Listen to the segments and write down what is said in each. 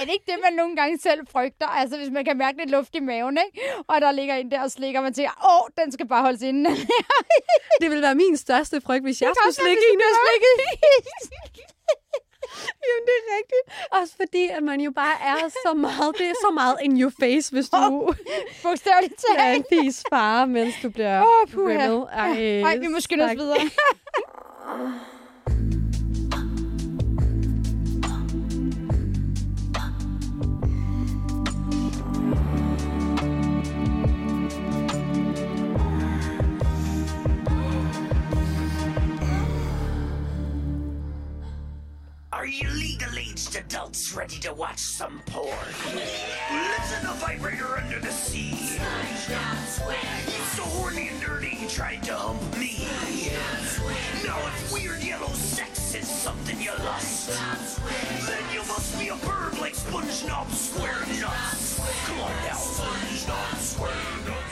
er det ikke det, man nogle gange selv frygter? Altså, hvis man kan mærke lidt luft i maven, ikke? Og der ligger en der og slikker, man tænker, åh, den skal bare holdes inde. det ville være min største frygt, hvis jeg skulle slikke en. Jamen, det er rigtigt. Også fordi, at man jo bare er så meget, det er så meget in your face, hvis du... Oh, bogstaveligt talt. Ja, en fis mens du bliver Åh, oh, puha. Ej, Ej, vi må skynde os videre. Are you legal aged adults ready to watch some porn? Listen to Vibrator Under the Sea. SpongeBob. So horny and dirty, you tried to hump me. Now if weird yellow sex is something you lust, then you must be a bird like SpongeBob Square Nuts. Come on now, SpongeNob Square Nuts.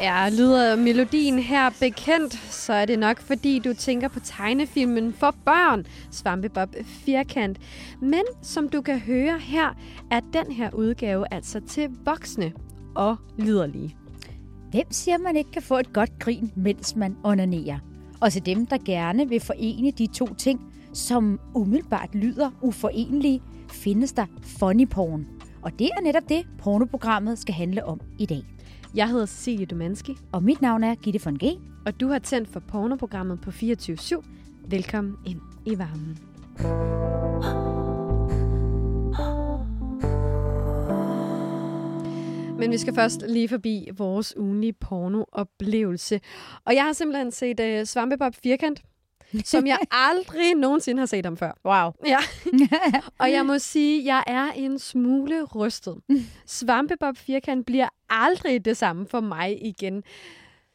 Ja, lyder melodien her bekendt, så er det nok fordi, du tænker på tegnefilmen for børn, Svampebob Firkant. Men som du kan høre her, er den her udgave altså til voksne og liderlige. Hvem siger, man ikke kan få et godt grin, mens man onanerer? Og til dem, der gerne vil forene de to ting, som umiddelbart lyder uforenelige, findes der funny porn. Og det er netop det, pornoprogrammet skal handle om i dag. Jeg hedder Cecilie Dumanski, Og mit navn er Gitte von G. og du har tændt for pornoprogrammet på 24 Velkommen ind i varmen. Men vi skal først lige forbi vores ugenlige pornooplevelse. Og jeg har simpelthen set uh, Svampebob Firkant, som jeg aldrig nogensinde har set ham før. Wow. Ja. og jeg må sige, at jeg er en smule rystet. Svampebob Firkant bliver aldrig det samme for mig igen.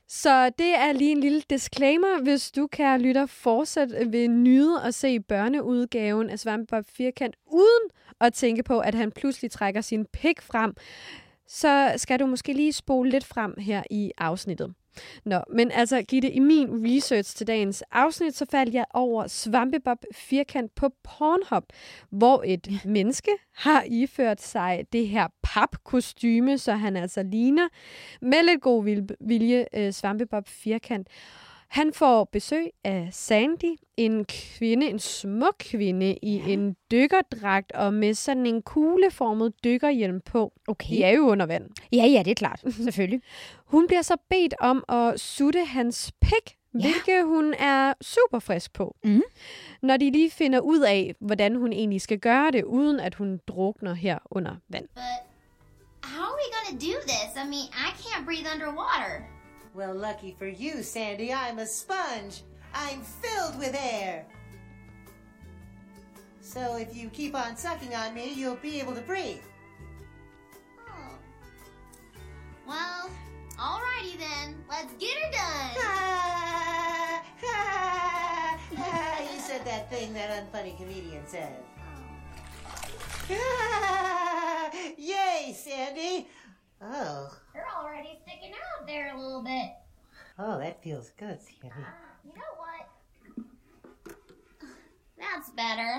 Så det er lige en lille disclaimer, hvis du kan lytte fortsat vil nyde at se børneudgaven af Svampebob Firkant, uden at tænke på, at han pludselig trækker sin pik frem, så skal du måske lige spole lidt frem her i afsnittet. Nå, men altså Gitte, i min research til dagens afsnit, så faldt jeg over Svampebob Firkant på Pornhub, hvor et menneske har iført sig det her papkostyme, så han altså ligner med lidt god vil- vilje øh, Svampebob Firkant. Han får besøg af Sandy, en kvinde, en smuk kvinde i ja. en dykkerdragt og med sådan en kugleformet dykkerhjelm på. Okay. De er jo under vand. Ja, ja, det er klart. Selvfølgelig. Hun bliver så bedt om at sutte hans pik, ja. hvilket hun er super frisk på. Mhm. Når de lige finder ud af, hvordan hun egentlig skal gøre det, uden at hun drukner her under vand. But how are we gonna do this? I mean, I can't breathe underwater. Well, lucky for you, Sandy, I'm a sponge. I'm filled with air. So if you keep on sucking on me, you'll be able to breathe. Oh. Well, alrighty then. Let's get her done. Ah, ah, ah, you said that thing that unfunny comedian said. Ah, yay, Sandy! Oh, You're already sticking out there a little bit. oh, that feels good, Sandy. You know what? That's better.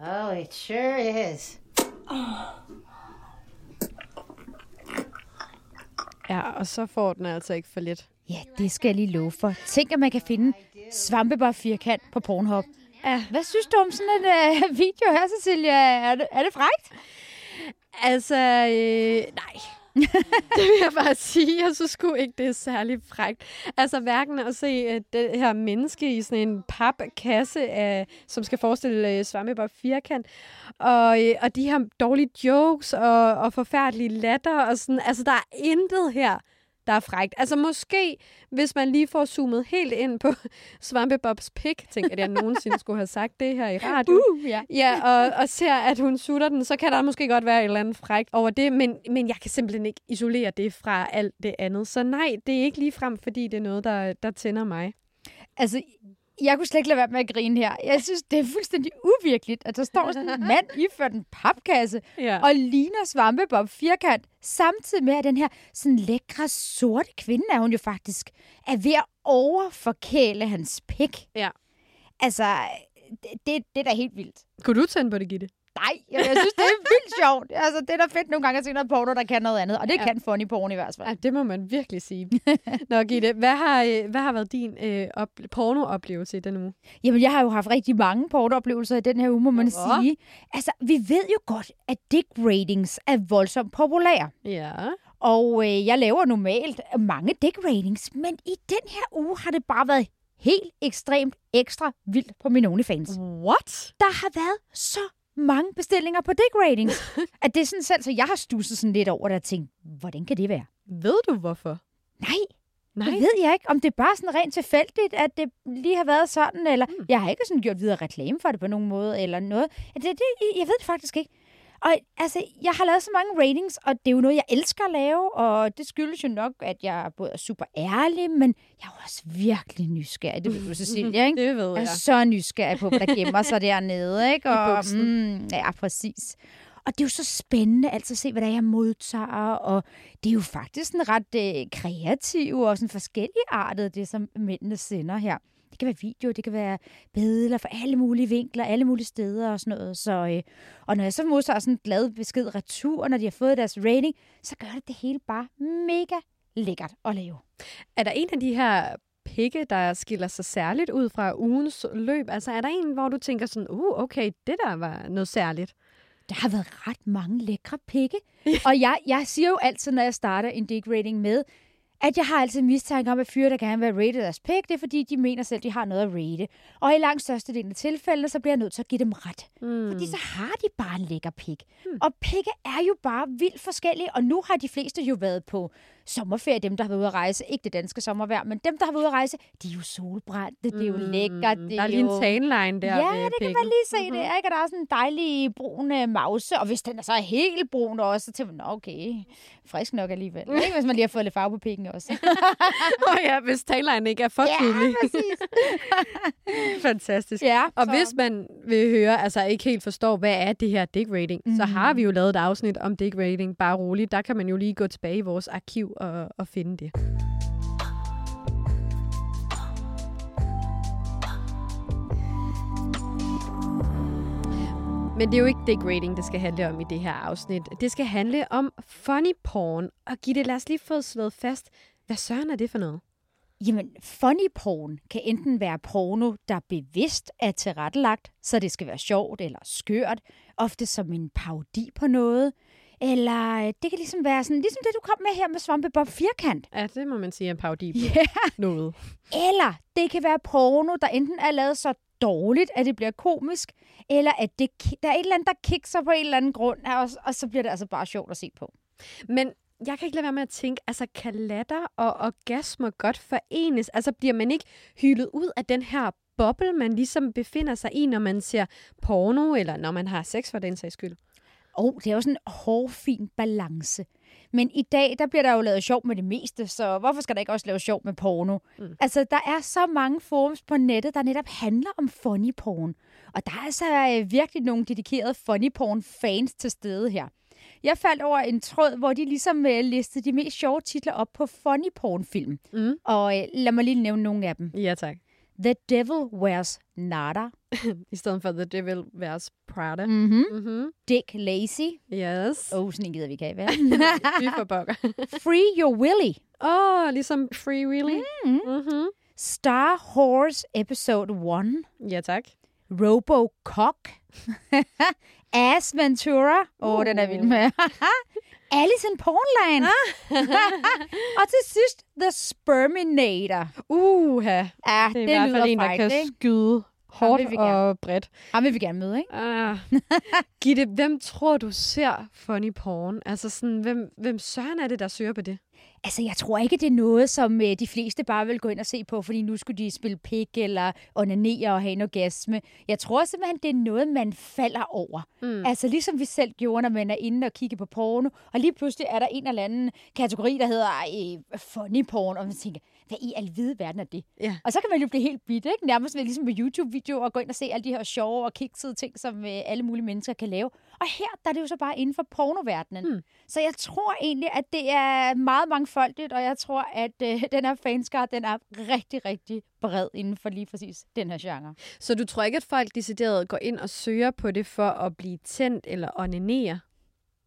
Oh, it sure is. Ja, og så får den altså ikke for lidt. Ja, det skal jeg lige love for. Tænk, at man kan finde svampebob firkant på Pornhub. Ja. Hvad synes du om sådan en uh, video her, Cecilia? Er det, er det frækt? Altså, øh, nej. det vil jeg bare sige. Jeg synes sgu ikke, det er særlig frækt. Altså hverken at se øh, uh, det her menneske i sådan en papkasse, af, som skal forestille øh, uh, Svampebob firkant, og, uh, og de her dårlige jokes og, og forfærdelige latter og sådan. Altså der er intet her, der er frækt. Altså måske, hvis man lige får zoomet helt ind på Svampebobs pik, tænker jeg, at jeg nogensinde skulle have sagt det her i radioen. Uh, ja. Ja, og, og ser, at hun sutter den, så kan der måske godt være et eller andet frækt over det, men, men jeg kan simpelthen ikke isolere det fra alt det andet. Så nej, det er ikke lige frem, fordi det er noget, der, der tænder mig. Altså, jeg kunne slet ikke lade være med at grine her. Jeg synes, det er fuldstændig uvirkeligt, at der står sådan en mand iført en papkasse Ja. og ligner Svampebob firkant, samtidig med, at den her sådan lækre sorte kvinde, er hun jo faktisk, er ved at overforkæle hans pik. Ja. Altså, det, det, det er da helt vildt. Kunne du tænde på det, Gitte? Nej, jeg, jeg synes, det er vildt sjovt. Altså, det er da fedt nogle gange at se noget porno, der kan noget andet. Og det Ja. kan funny porn i hvert fald. Ja, det må man virkelig sige. Nå, Gitte, hvad har, øh, hvad har været din øh, op- porno-oplevelse i denne uge? Jamen, jeg har jo haft rigtig mange pornooplevelser i den her uge, må man Nå. sige. Altså, vi ved jo godt, at dick ratings er voldsomt populære. Ja. Og øh, jeg laver normalt mange dick ratings, men i den her uge har det bare været helt ekstremt ekstra vildt på min OnlyFans. What? Der har været så mange bestillinger på dick ratings, at det er sådan selv, så jeg har stusset sådan lidt over det og tænkt, hvordan kan det være? Ved du hvorfor? Nej, Nej. det ved jeg ikke. Om det er bare sådan rent tilfældigt, at det lige har været sådan, eller mm. jeg har ikke sådan gjort videre reklame for det på nogen måde, eller noget. Det, det, jeg ved det faktisk ikke. Og altså, jeg har lavet så mange ratings, og det er jo noget, jeg elsker at lave, og det skyldes jo nok, at jeg både er super ærlig, men jeg er jo også virkelig nysgerrig. Det vil du, Cecilia, ikke? Det ved Jeg jeg. er så nysgerrig på, hvad der gemmer sig dernede, ikke? I Og, buksen. mm, ja, præcis. Og det er jo så spændende altså at se, hvad der er, jeg modtager, og det er jo faktisk sådan ret øh, kreativt og sådan forskelligartet, det som mændene sender her. Det kan være video, det kan være billeder fra alle mulige vinkler, alle mulige steder og sådan noget. Så, øh, og når jeg så modtager sådan en glad besked retur, når de har fået deres rating, så gør det det hele bare mega lækkert at lave. Er der en af de her pikke, der skiller sig særligt ud fra ugens løb? Altså, er der en, hvor du tænker sådan, uh, okay, det der var noget særligt? Der har været ret mange lækre pikke. og jeg, jeg siger jo altid, når jeg starter en dick rating med, at jeg har altid mistanke om, at fyre, der gerne vil rate deres pik, det er fordi, de mener selv, de har noget at rate. Og i langt størstedelen af tilfældene, så bliver jeg nødt til at give dem ret. Mm. Fordi så har de bare en lækker pik. Mm. Og pikke er jo bare vildt forskellige, og nu har de fleste jo været på sommerferie, dem der har været ude at rejse. Ikke det danske sommervejr, men dem der har været ude at rejse, de er jo solbrændte, det er jo lækkert. Det Mm, Der er lige jo... en tanline der Ja, ved det kan pikken. man lige se mm-hmm. det, ikke? Og der er sådan en dejlig brun øh, mause, og hvis den er så helt brun også, så tænker man, "Nå, okay, frisk nok alligevel. Ikke? Hvis man lige har fået lidt farve på pikken også. Åh oh, ja, hvis tanline ikke er for ja, tydelig. Fantastisk. Ja, Og så- hvis man vil høre, altså ikke helt forstår, hvad er det her dick rating, mm. så har vi jo lavet et afsnit om dick rating, bare roligt. Der kan man jo lige gå tilbage i vores arkiv og, og finde det. Men det er jo ikke dick rating, det skal handle om i det her afsnit. Det skal handle om funny porn. Og Gitte, lad os lige få slået fast, hvad søren er det for noget? Jamen, funny porn kan enten være porno, der bevidst er tilrettelagt, så det skal være sjovt eller skørt, ofte som en parodi på noget. Eller øh, det kan ligesom være sådan, ligesom det, du kom med her med Svampebob Firkant. Ja, det må man sige er en parodi på Ja. noget. Eller det kan være porno, der enten er lavet så dårligt, at det bliver komisk, eller at det, der er et eller andet, der kikser på en eller anden grund, og, og så bliver det altså bare sjovt at se på. Men jeg kan ikke lade være med at tænke, altså kan latter og orgasmer godt forenes? Altså bliver man ikke hyldet ud af den her boble, man ligesom befinder sig i, når man ser porno, eller når man har sex for den sags skyld? Og det er jo sådan en hårfin balance. Men i dag, der bliver der jo lavet sjov med det meste, så hvorfor skal der ikke også lave sjov med porno? Mm. Altså, der er så mange forums på nettet, der netop handler om funny porn. Og der er altså øh, virkelig nogle dedikerede funny porn fans til stede her. Jeg faldt over en tråd, hvor de ligesom øh, listede de mest sjove titler op på funny porn film. Mm. Og øh, lad mig lige nævne nogle af dem. Ja, tak. The Devil Wears Nada. I stedet for The Devil Wears Prada. Mm-hmm. Mm-hmm. Dick Lazy. Yes. Åh, oh, sådan gider vi ikke være. Fy for pokker. Free Your Willy. Åh, oh, ligesom Free Willy. Mm. Mm-hmm. Star Horse Episode 1. Ja, tak. Robocock. Ass Ventura. Åh, oh, den er vild med. Alice in Pornland. og til sidst, The Sperminator. Uha. Ja, Det er i hvert fald en, der kan ikke? skyde hårdt vil vi gerne. og bredt. Ham vil vi gerne møde, ikke? Ah. Gitte, hvem tror du ser funny porn? Altså sådan, hvem, hvem søren er det, der søger på det? Altså, jeg tror ikke, det er noget, som øh, de fleste bare vil gå ind og se på, fordi nu skulle de spille pik eller onanere og have en orgasme. Jeg tror simpelthen, det er noget, man falder over. Mm. Altså, ligesom vi selv gjorde, når man er inde og kigge på porno, og lige pludselig er der en eller anden kategori, der hedder øh, funny porn, og man tænker, hvad i alvide verden er det? Ja. Og så kan man jo blive helt bit, ikke? Nærmest ligesom med YouTube-videoer og gå ind og se alle de her sjove og kiksede ting, som øh, alle mulige mennesker kan lave. Og her der er det jo så bare inden for pornoverdenen. Hmm. Så jeg tror egentlig, at det er meget mangfoldigt, og jeg tror, at øh, den her fanskare, den er rigtig, rigtig bred inden for lige præcis den her genre. Så du tror ikke, at folk decideret går ind og søger på det for at blive tændt eller onanere?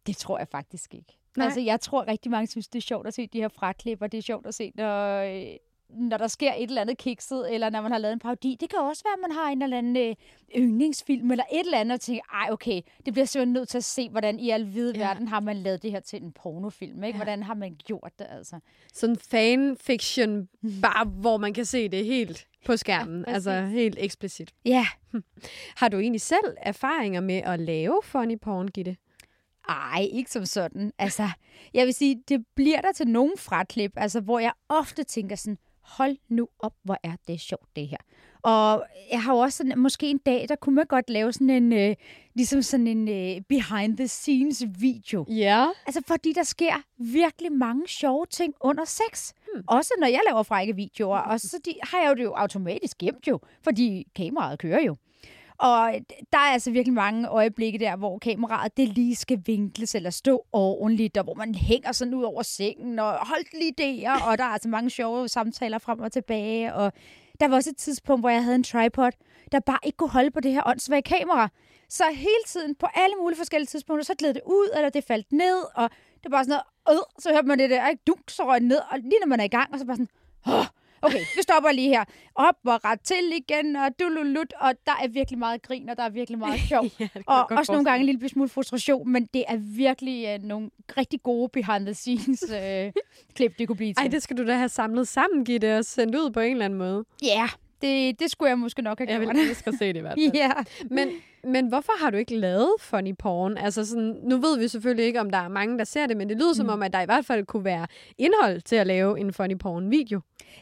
Det tror jeg faktisk ikke. Nej. Altså, jeg tror rigtig mange synes, det er sjovt at se de her fraklipper. Det er sjovt at se, når, øh, når der sker et eller andet kikset, eller når man har lavet en parodi. Det kan også være, at man har en eller anden øh, yndlingsfilm, eller et eller andet, og tænker, ej okay, det bliver simpelthen nødt til at se, hvordan i al hvide Ja. verden har man lavet det her til en pornofilm. Ikke? Ja. Hvordan har man gjort det, altså? Sådan fanfiction, bare hvor man kan se det helt på skærmen. Ja, altså helt eksplicit. Ja, Har du egentlig selv erfaringer med at lave funny porn, Gitte? Ej, ikke som sådan. Altså, jeg vil sige, det bliver der til nogle fraklip, altså, hvor jeg ofte tænker sådan, hold nu op, hvor er det sjovt, det her. Og jeg har jo også sådan, måske en dag, der kunne man godt lave sådan en, øh, ligesom sådan en øh, behind the scenes video. Ja. Altså, fordi der sker virkelig mange sjove ting under sex. Hmm. Også når jeg laver frække videoer. Og så de, har jeg jo det jo automatisk gemt jo, fordi kameraet kører jo. Og der er altså virkelig mange øjeblikke der, hvor kameraet det lige skal vinkles eller stå ordentligt, og hvor man hænger sådan ud over sengen og holdt lige der, og der er altså mange sjove samtaler frem og tilbage. Og der var også et tidspunkt, hvor jeg havde en tripod, der bare ikke kunne holde på det her åndssvage kamera. Så hele tiden, på alle mulige forskellige tidspunkter, så gled det ud, eller det faldt ned, og det var bare sådan noget, øh, så hørte man det der, ikke, dunk, så røg det ned, og lige når man er i gang, og så bare sådan, Åh, okay, vi stopper lige her. Op og ret til igen, og dululut, og der er virkelig meget grin, og der er virkelig meget sjov. Ja, jeg og også nogle forestille gange en lille smule frustration, men det er virkelig uh, nogle rigtig gode behind the scenes uh, klip, det kunne blive til. Ej, det skal du da have samlet sammen, Gitte, og sendt ud på en eller anden måde. Ja, det, det skulle jeg måske nok have Jeg gjort. vil elske at se det i hvert fald. ja. Men, men hvorfor har du ikke lavet funny porn? Altså sådan, nu ved vi selvfølgelig ikke, om der er mange, der ser det, men det lyder mm. som om, at der i hvert fald kunne være indhold til at lave en funny porn video.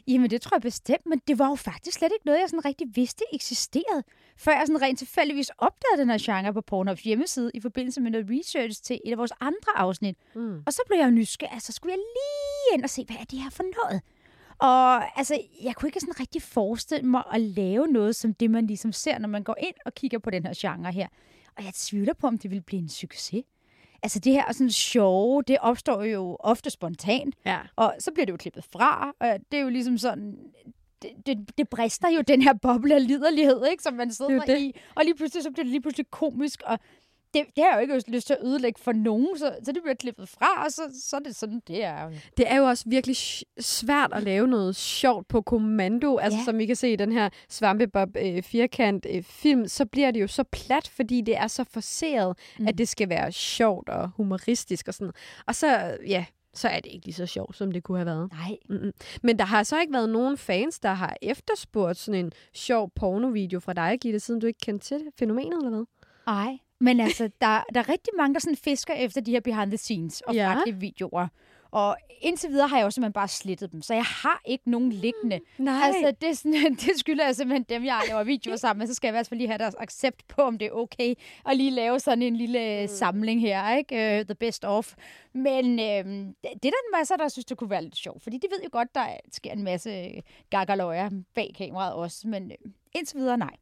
Jamen, det tror jeg bestemt, men det var jo faktisk slet ikke noget, jeg sådan rigtig vidste eksisterede, før jeg sådan rent tilfældigvis opdagede den her genre på Pornhubs hjemmeside i forbindelse med noget research til et af vores andre afsnit. Mm. Og så blev jeg jo nysgerrig, altså skulle jeg lige ind og se, hvad er det her for noget? Og altså, jeg kunne ikke sådan rigtig forestille mig at lave noget som det, man ligesom ser, når man går ind og kigger på den her genre her. Og jeg tvivler på, om det vil blive en succes. Altså det her sådan sjove, det opstår jo ofte spontant, Ja. og så bliver det jo klippet fra, og det er jo ligesom sådan, det, det, det brister jo den her boble af liderlighed, ikke, som man sidder er i. Og lige pludselig, så bliver det lige pludselig komisk, og det, det har jeg jo ikke lyst til at ødelægge for nogen, så, så det bliver klippet fra, og så, så er det sådan, det er. Det er jo også virkelig svært at lave noget sjovt på kommando. Altså Ja. som vi kan se i den her Svampebob øh, firkant øh, film, så bliver det jo så plat, fordi det er så forseret, mm. at det skal være sjovt og humoristisk og sådan. Og så, ja, så er det ikke lige så sjovt, som det kunne have været. Nej, Mm-mm. Men der har så ikke været nogen fans, der har efterspurgt sådan en sjov pornovideo fra dig, Gitte, siden du ikke kendte til det, fænomenet, eller hvad? ej. Men altså, der, der er rigtig mange, der sådan fisker efter de her behind the scenes og Ja. videoer. Og indtil videre har jeg jo simpelthen bare slettet dem, så jeg har ikke nogen liggende. Nej. Altså, det, er sådan, det skylder jeg simpelthen dem, jeg laver videoer sammen med. Så skal jeg i hvert fald lige have deres accept på, om det er okay at lige lave sådan en lille mm. samling her, ikke? Uh, the best of. Men øh, det det er der en masse, der synes, det kunne være lidt sjovt. Fordi de ved jo godt, der sker en masse gakkerløjer bag kameraet også. Men øh, indtil videre, nej.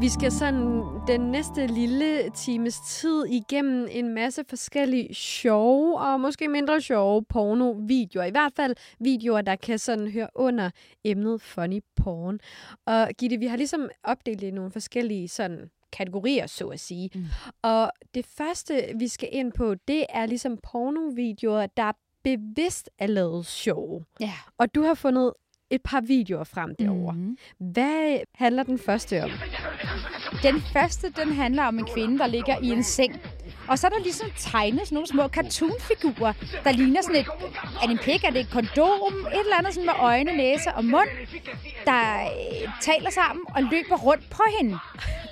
Vi skal sådan den næste lille times tid igennem en masse forskellige sjove og måske mindre sjove porno-videoer. I hvert fald videoer, der kan sådan høre under emnet funny porn. Og Gitte, vi har ligesom opdelt det i nogle forskellige sådan kategorier, så at sige. Mm. Og det første, vi skal ind på, det er ligesom pornovideoer, der bevidst er lavet sjove. Ja. Og du har fundet et par videoer frem derovre. Mhm. Hvad handler den første om? Den første, den handler om en kvinde, der ligger i en seng. Og så er der ligesom tegnet sådan nogle små cartoonfigurer, der ligner sådan et... Er det en pik? Er det et kondom? Et eller andet sådan med øjne, næse og mund, der øh, taler sammen og løber rundt på hende.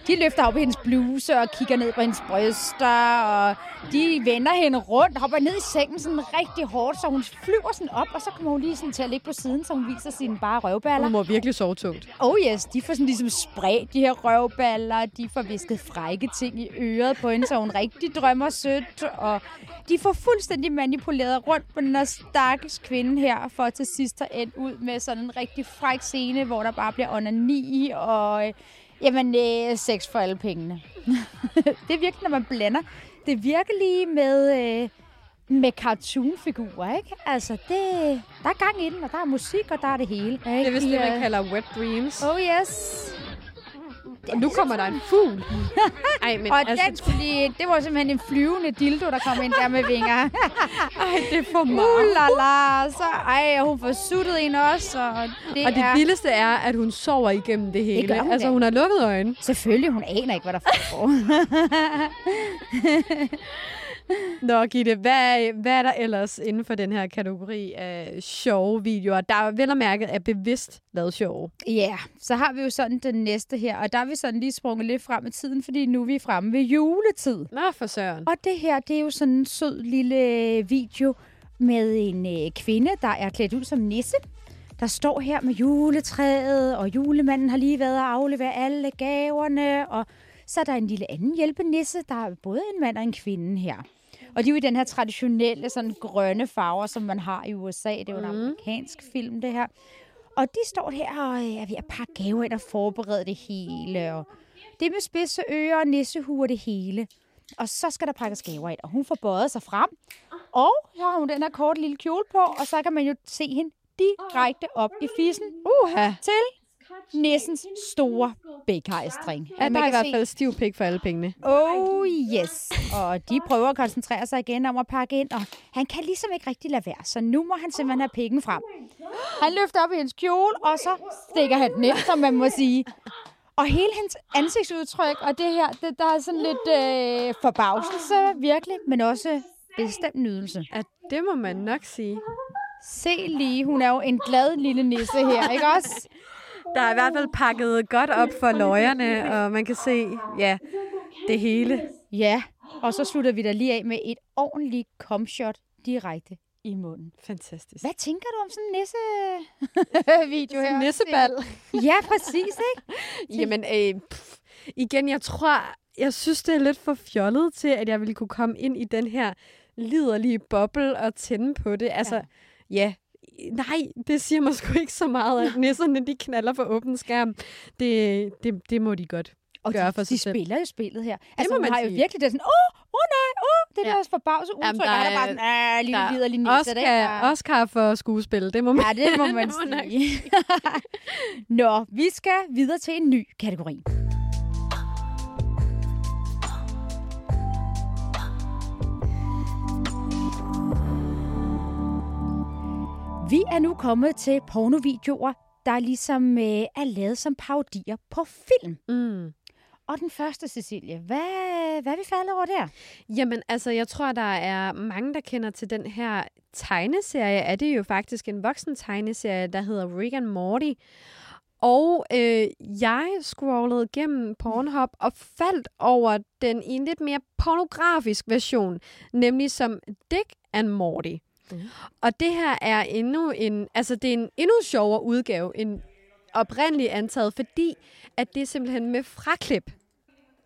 De løfter op på hendes bluse og kigger ned på hendes bryster, og de vender hende rundt, hopper ned i sengen sådan rigtig hårdt, så hun flyver sådan op, og så kommer hun lige sådan til at ligge på siden, så hun viser sine bare røvballer. Hun må virkelig sove tungt. Oh yes, de får sådan ligesom spredt de her røvballer, de får visket frække ting i øret på hende, så hun rigtig drømmer sødt, og de får fuldstændig manipuleret rundt på den her stakkels kvinde her, for til sidst at ende ud med sådan en rigtig fræk scene, hvor der bare bliver onani og, øh, jamen, øh, sex for alle pengene. det er virkelig, når man blander det virkelige med, øh, med cartoonfigurer, ikke? Altså, det, der er gang i den, og der er musik, og der er det hele. Ikke? Det er vist De det, man er- kalder wet dreams. Oh yes. Og nu kommer der en fugl. Ej, men Og altså, den skulle lige, det var simpelthen en flyvende dildo, der kom ind der med vinger. ej, det er for Uh, meget. la, la. Så, ej, og hun får suttet en også, og det, Og det er... vildeste er, at hun sover igennem det hele. gør hun altså, hun har lukket øjnene. Selvfølgelig, hun aner ikke, hvad der foregår. Nå, Gitte, hvad, hvad er der ellers inden for den her kategori af sjove videoer? Der er vel og mærket er bevidst lavet sjove. Ja, så har vi jo sådan den næste her, og der er vi sådan lige sprunget lidt frem i tiden, fordi nu er vi fremme ved juletid. Nå, for søren. Og det her, det er jo sådan en sød lille video med en øh, kvinde, der er klædt ud som nisse. Der står her med juletræet, og julemanden har lige været og aflevere alle gaverne, og så er der en lille anden hjælpenisse, der er både en mand og en kvinde her. Og de er jo i den her traditionelle sådan grønne farver, som man har i USA. Det er jo en amerikansk film, det her. Og de står her og øh, er ved at pakke gaver ind og forberede det hele. Og det med spidse ører og nissehuer det hele. Og så skal der pakkes gaver ind, og hun får bøjet sig frem. Og så har hun den her korte lille kjole på, og så kan man jo se hende direkte op i fissen Uha. til nissens store begejstring. Ja, der er i hvert fald stiv pik for alle pengene. Oh yes. Og de prøver at koncentrere sig igen om at pakke ind, og han kan ligesom ikke rigtig lade være, så nu må han simpelthen have pikken frem. Han løfter op i hendes kjole, og så stikker han den ind, som man må sige. Og hele hans ansigtsudtryk, og det her, det, der er sådan lidt øh, forbavselse, virkelig, men også bestemt nydelse. Ja, det må man nok sige. Se lige, hun er jo en glad lille nisse her, ikke også? Der er i hvert fald pakket godt op for løjerne, og man kan se, ja, det hele. Ja, og så slutter vi da lige af med et ordentligt comshot direkte i munden. Fantastisk. Hvad tænker du om sådan en nisse-video her? Nissebal. Ja, præcis, ikke? Jamen, øh, pff, igen, jeg tror, jeg synes, det er lidt for fjollet til, at jeg ville kunne komme ind i den her liderlige boble og tænde på det. Altså, ja, nej, det siger mig sgu ikke så meget, at nisserne, de knaller for åben skærm. Det, det, det må de godt. Og gøre de, for sig de selv. spiller jo spillet her. Altså, må man man har jo sige. virkelig det sådan, åh, åh oh, nej, åh, oh, det Ja. der forbavse udtryk, Jamen, der der er der er- bare sådan, ah, lille der er nisse, det Oscar, der. Oscar for skuespil, det må man. Ja, det må man sige. Nå, vi skal videre til en ny kategori. Vi er nu kommet til pornovideoer, der ligesom øh, er lavet som parodier på film. Mm. Og den første, Cecilie, hvad, hvad er vi faldet over der? Jamen, altså, jeg tror, der er mange, der kender til den her tegneserie. Er det jo faktisk en voksen tegneserie, der hedder Rick and Morty. Og øh, jeg scrollede gennem Pornhub og faldt over den i en lidt mere pornografisk version, nemlig som Dick and Morty. Mm. Og det her er endnu en, altså det er en endnu sjovere udgave end oprindeligt antaget, fordi at det er simpelthen med fraklip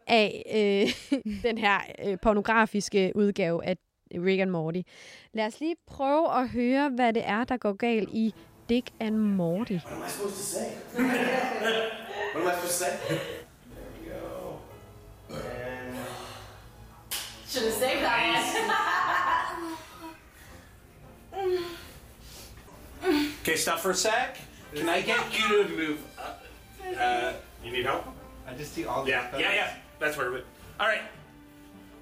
af øh, den her øh, pornografiske udgave af Rick and Morty. Lad os lige prøve at høre, hvad det er, der går galt i Dick and Morty. What am I supposed to say? what am I supposed to say? There we go. And Should have saved that okay, stop for a sec. Can I get you to move? Up? Uh, You need help? I just see all the yeah, yeah, yeah. That's where. we All right.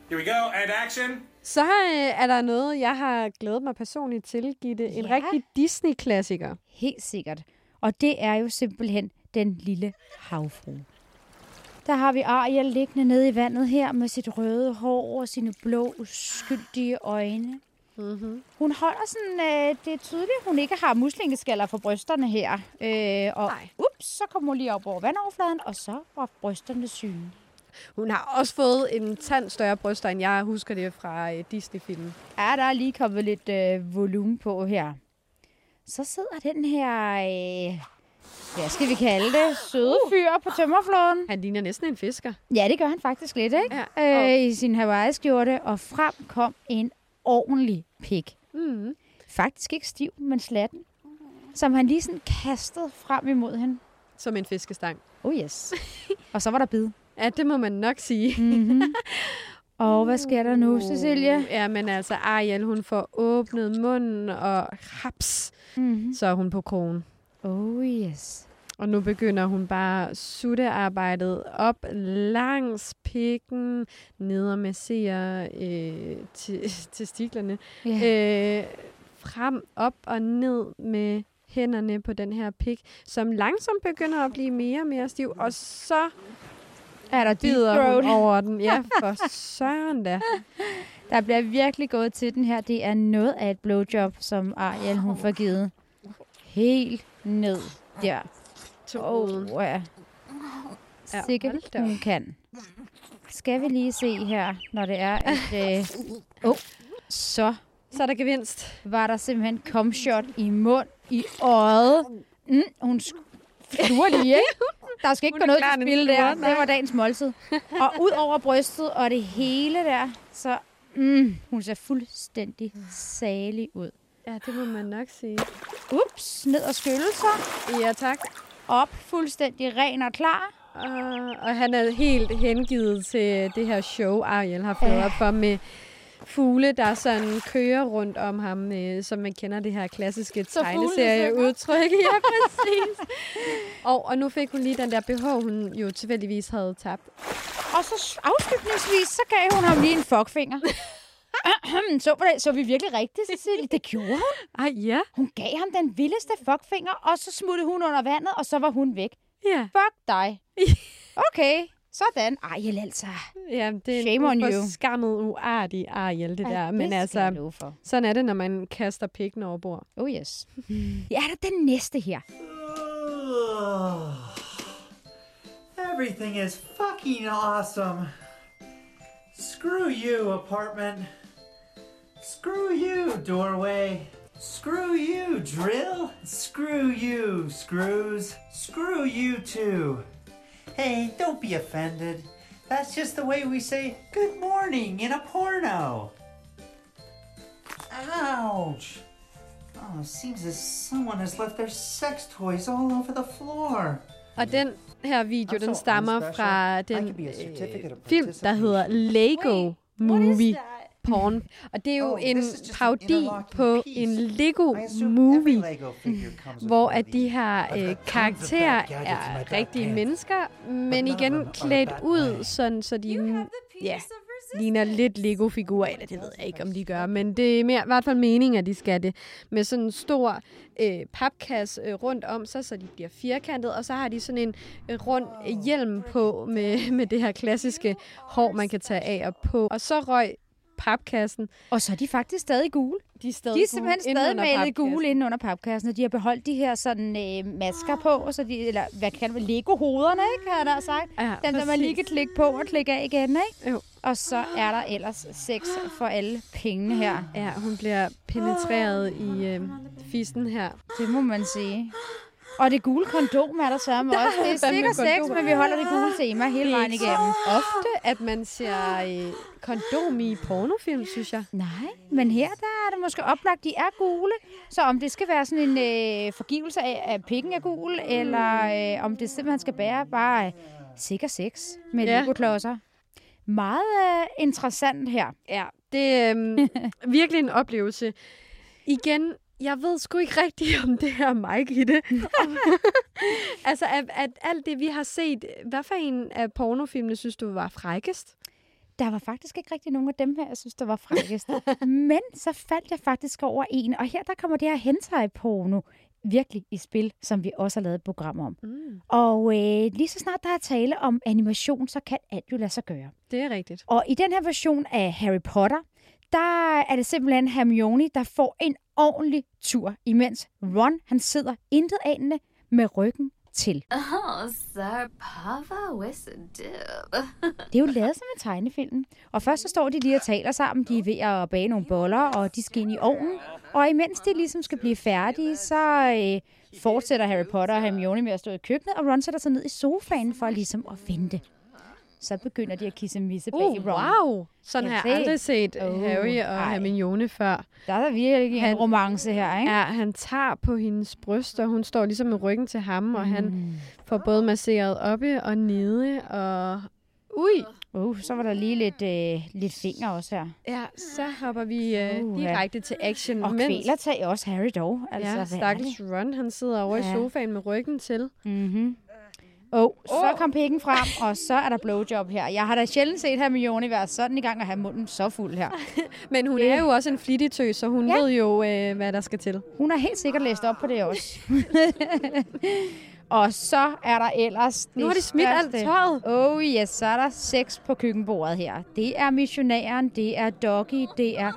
Here we go. And action. Så øh, er der noget, jeg har glædet mig personligt til, Gitte. En Ja. rigtig Disney-klassiker. Helt sikkert. Og det er jo simpelthen den lille havfru. Der har vi Ariel liggende nede i vandet her med sit røde hår og sine blå, uskyldige øjne. Mm-hmm. Hun holder sådan, øh, det er tydeligt, at hun ikke har muslingeskaller for brysterne her. Øh, og Nej. ups, så kommer hun lige op over vandoverfladen, og så var brysterne synlige. Hun har også fået en tand større bryster, end jeg husker det fra øh, Disney-filmen. Ja, der er lige kommet lidt øh, volumen på her. Så sidder den her, øh, hvad skal vi kalde det, søde fyr på tømmerflåden. Han ligner næsten en fisker. Ja, det gør han faktisk lidt, ikke? Ja, Øh, I sin Hawaii-skjorte, og frem kom en ordentlig pik. Mm. Faktisk ikke stiv, men slatten. Som han lige sådan kastede frem imod hende. Som en fiskestang. Oh yes. og så var der bid. Ja, det må man nok sige. Mm-hmm. Og hvad sker der nu, Cecilia? Ja, men altså, Ariel, hun får åbnet munden, og haps, Mm-hmm. så er hun på krogen. Oh yes. Og nu begynder hun bare suttearbejdet op langs pikken, ned og masserer øh, til, testiklerne, Ja. øh, frem, op og ned med hænderne på den her pik, som langsomt begynder at blive mere og mere stiv, og så er der bider over den. Ja, for søren da. Der bliver virkelig gået til den her. Det er noget af et blowjob, som Ariel hun får givet. Helt ned der. To Oh, ja. Ja, Sikkert hun kan. Skal vi lige se her, når det er, at... Øh, oh, så Så er der gevinst. var der simpelthen comshot i mund, i øjet. Mm, hun fluer lige, ikke? Der skal ikke gå noget til spil der. Det var dagens måltid. Og ud over brystet og det hele der, så mm, hun ser fuldstændig salig ud. Ja, det må man nok sige. Ups, ned og skylle sig. Ja, tak. Op, fuldstændig ren og klar. Og, og han er helt hengivet til det her show, Ariel har fået op for med fugle, der sådan kører rundt om ham, øh, som man kender det her klassiske tegneserieudtryk. Ja, præcis. og, og nu fik hun lige den der BH, hun jo tilfældigvis havde tabt. Og så afslutningsvis, så gav hun ham lige en fuckfinger. så, var det, så vi virkelig rigtigt, Cecilie. Det gjorde hun. Ej, ja. Hun gav ham den vildeste fuckfinger, og så smuttede hun under vandet, og så var hun væk. Ja. Fuck dig. Okay, sådan. Ej, altså. ja det er Shame on en you. skammet uartig Ariel, det Ja, der. det Men skal altså, for. sådan er det, når man kaster pikken over bord. Oh yes. Ja, er der den næste her? Everything is fucking awesome. Screw you, apartment. Screw you, doorway. Screw you, drill. Screw you, screws. Screw you too. Hey, don't be offended. That's just the way we say good morning in a porno. Ouch. Oh, it seems as someone has left their sex toys all over the floor. Og den her video, so den stammer fra den could be a certificate of øh, film, der hedder Lego Movie Porn. Og det er jo Oh, en parodi på piece. en Lego Movie, Lego hvor at de her øh, karakterer er rigtige mennesker, men igen klædt ud, sådan, så de ja, ligner lidt Lego-figurer, eller det ved jeg ikke, om de gør, men det er mere, i hvert fald meningen, at de skal det, med sådan en stor øh, papkasse øh, rundt om sig, så de bliver firkantet, og så har de sådan en øh, rund øh, hjelm på med, med det her klassiske hår, man kan tage af og på. Og så røg papkassen. Og så er de faktisk stadig gule. De er, stadig De er simpelthen gule stadig malet gule inde under papkassen, og de har beholdt de her sådan øh, masker på, så de, eller hvad kan være, Lego-hoderne, ikke, har jeg da sagt? Ja, Den, der man lige kan klikke på og klikke af igen, ikke? Jo. Og så er der ellers sex for alle pengene her. Ja, hun bliver penetreret i øh, fisten her. Det må man sige. Og det gule kondom er der sørme også. Det er sikkert sex, men vi holder det gule tema hele vejen igennem. ofte, at man ser øh, kondom i pornofilm, synes jeg. Nej, men her der er det måske oplagt, de er gule. Så om det skal være sådan en øh, forgivelse af, at pikken er gul, eller øh, om det simpelthen skal bære bare øh, sikker sex med Ja. Lego-klodser. Meget øh, interessant her. Ja, det er øhm, virkelig en oplevelse. Igen, jeg ved sgu ikke rigtigt om det her Mike i det. altså, at, at alt det, vi har set, hvad for en af pornofilmene synes du var frækkest? Der var faktisk ikke rigtig nogen af dem her, jeg synes, der var frækkest. Men så faldt jeg faktisk over en, og her der kommer det her hentai-porno virkelig i spil, som vi også har lavet et program om. Mm. Og øh, lige så snart der er tale om animation, så kan alt jo lade sig gøre. Det er rigtigt. Og i den her version af Harry Potter, der er det simpelthen Hermione, der får en ordentlig tur, imens Ron han sidder intet anende med ryggen til. Oh, Sir Pava. Det er jo lavet som en tegnefilm. Og først så står de lige og taler sammen. De er ved at bage nogle boller, og de skal ind i ovnen. Og imens de ligesom skal blive færdige, så øh, fortsætter Harry Potter og Hermione med at stå i køkkenet, og Ron sætter sig ned i sofaen for ligesom at vente. Så begynder de at kisse misse Uh, Ron. wow! Sådan Ja, har jeg aldrig set Oh, Harry og ej. Hermione før. Der er virkelig Han- en romance her, ikke? Ja, han tager på hendes bryst, og hun står ligesom med ryggen til ham, og han Mm. får både masseret oppe og nede, og Ui. Uh, så var der lige lidt, øh, lidt finger også her. Ja, så hopper vi øh, Uh, direkte til action. Og kvæler tager også Harry dog. Altså, ja, stakkels Ron, han sidder over Ja. i sofaen med ryggen til. Mhm. Oh, så kom pikken frem, og så er der blowjob her. Jeg har da sjældent set Hermione være sådan i gang at have munden så fuld her. Men hun Det- er jo også en flittig tøs, så hun ja. ved jo, øh, hvad der skal til. Hun har helt sikkert læst op på det også. og så er der ellers... Nu det har de smidt alt største- tøjet. Oh yes, så er der seks på køkkenbordet her. Det er missionæren, det er Doggy, det er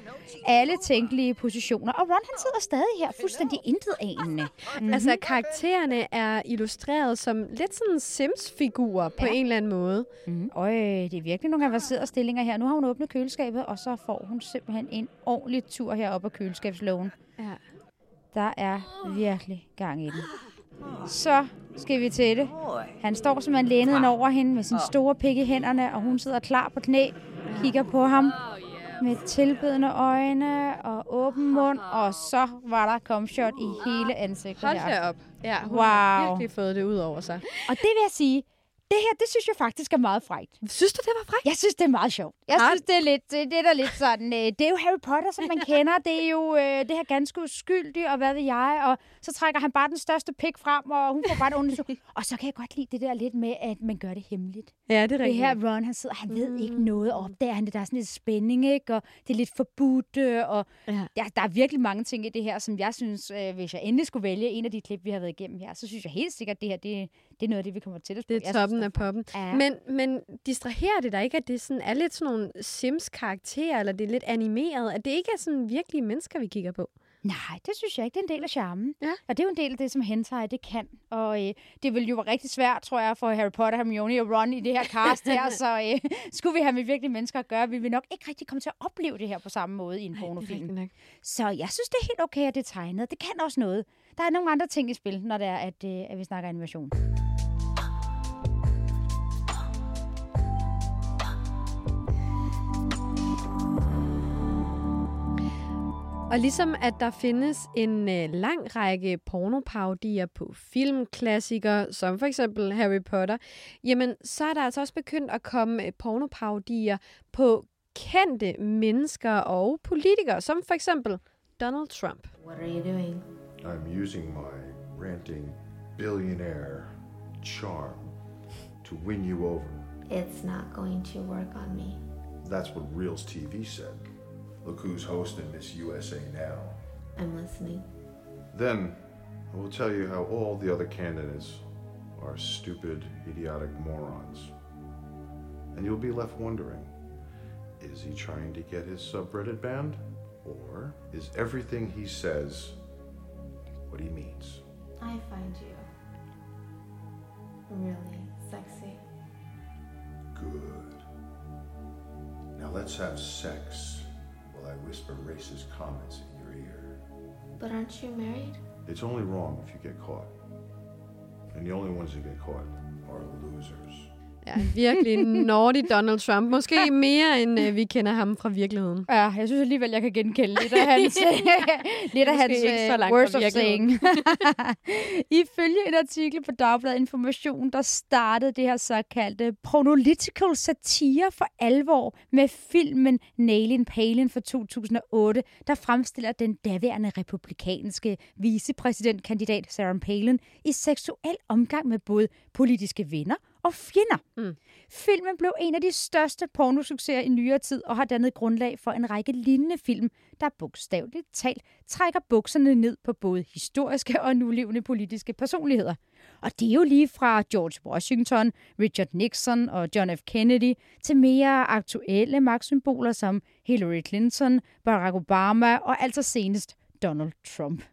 alle tænkelige positioner. Og Ron han sidder stadig her, fuldstændig intet anende. Mm-hmm. Altså, karaktererne er illustreret som lidt sådan Sims-figurer på Ja. en eller anden måde. Mm, øj, det er virkelig nogle avancerede stillinger her. Nu har hun åbnet køleskabet, og så får hun simpelthen en ordentlig tur heroppe af køleskabslågen. Ja. Der er virkelig gang i den. Så skal vi til det. Han står simpelthen lænet ind over hende med sine store pik i hænderne, og hun sidder klar på knæ, kigger på ham med tilbedende øjne og åben mund, og så var der comshot i hele ansigtet Hold da op. Ja, hun Wow. har virkelig fået det ud over sig. Og det vil jeg sige, det her, det synes jeg faktisk er meget frækt. Synes du, det var frækt? Jeg synes, det er meget sjovt. Jeg Har- synes, det er lidt, det, det er da lidt sådan, øh, det er jo Harry Potter, som man kender. Det er jo øh, det her ganske uskyldige, og hvad ved jeg. Og så trækker han bare den største pik frem, og hun får bare det onde. Og så kan jeg godt lide det der lidt med, at man gør det hemmeligt. Ja, det er Det rigtigt. her Ron, han sidder, han ved ikke noget om det. Han, der er sådan lidt spænding, ikke? Og det er lidt forbudt, øh, og Ja. ja, der er virkelig mange ting i det her, som jeg synes, øh, hvis jeg endelig skulle vælge en af de klip, vi har været igennem her, så synes jeg helt sikkert, at det her, det, det er noget af det, vi kommer til at Det er toppen af poppen. Ja. Men, men distraherer det dig ikke, at det sådan er lidt sådan nogle Sims-karakterer, eller det er lidt animeret, at det ikke er sådan virkelige mennesker, vi kigger på? Nej, det synes jeg ikke. Det er en del af charmen. Ja. Og det er jo en del af det, som hentai det kan. Og øh, det vil jo være rigtig svært, tror jeg, for Harry Potter, Hermione og Ron i det her cast her. så øh, skulle vi have med virkelige mennesker at gøre, vi vil nok ikke rigtig komme til at opleve det her på samme måde i en pornofilm. Så jeg synes, det er helt okay, at det er tegnet. Det kan også noget. Der er nogle andre ting i spil, når det er, at, øh, at vi snakker animation. Og ligesom at der findes en øh, lang række pornoparodier på filmklassikere, som for eksempel Harry Potter, jamen så er der altså også begyndt at komme øh, pornoparodier på kendte mennesker og politikere, som for eksempel Donald Trump. What are you doing? I'm using my ranting billionaire charm to win you over. It's not going to work on me. That's what Reels TV said. Look who's hosting Miss USA now. I'm listening. Then I will tell you how all the other candidates are stupid, idiotic morons. And you'll be left wondering is he trying to get his subreddit banned? Or is everything he says what he means? I find you really sexy. Good. Now let's have sex while I whisper racist comments in your ear. But aren't you married? It's only wrong if you get caught. And the only ones who get caught are losers. Ja, virkelig naughty Donald Trump. Måske mere, end øh, vi kender ham fra virkeligheden. Ja, jeg synes alligevel, jeg kan genkende lidt af hans, lidt af hans så øh, langt words of saying. Ifølge en artikel på Dagbladet Information, der startede det her såkaldte pronolitical satire for alvor med filmen Nailin Palin fra 2008, der fremstiller den daværende republikanske vicepræsidentkandidat Sarah Palin i seksuel omgang med både politiske venner og fjender. Mm. Filmen blev en af de største pornosucceser i nyere tid og har dannet grundlag for en række lignende film, der bogstaveligt talt trækker bukserne ned på både historiske og nulevende politiske personligheder. Og det er jo lige fra George Washington, Richard Nixon og John F. Kennedy til mere aktuelle magtsymboler som Hillary Clinton, Barack Obama og altså senest Donald Trump.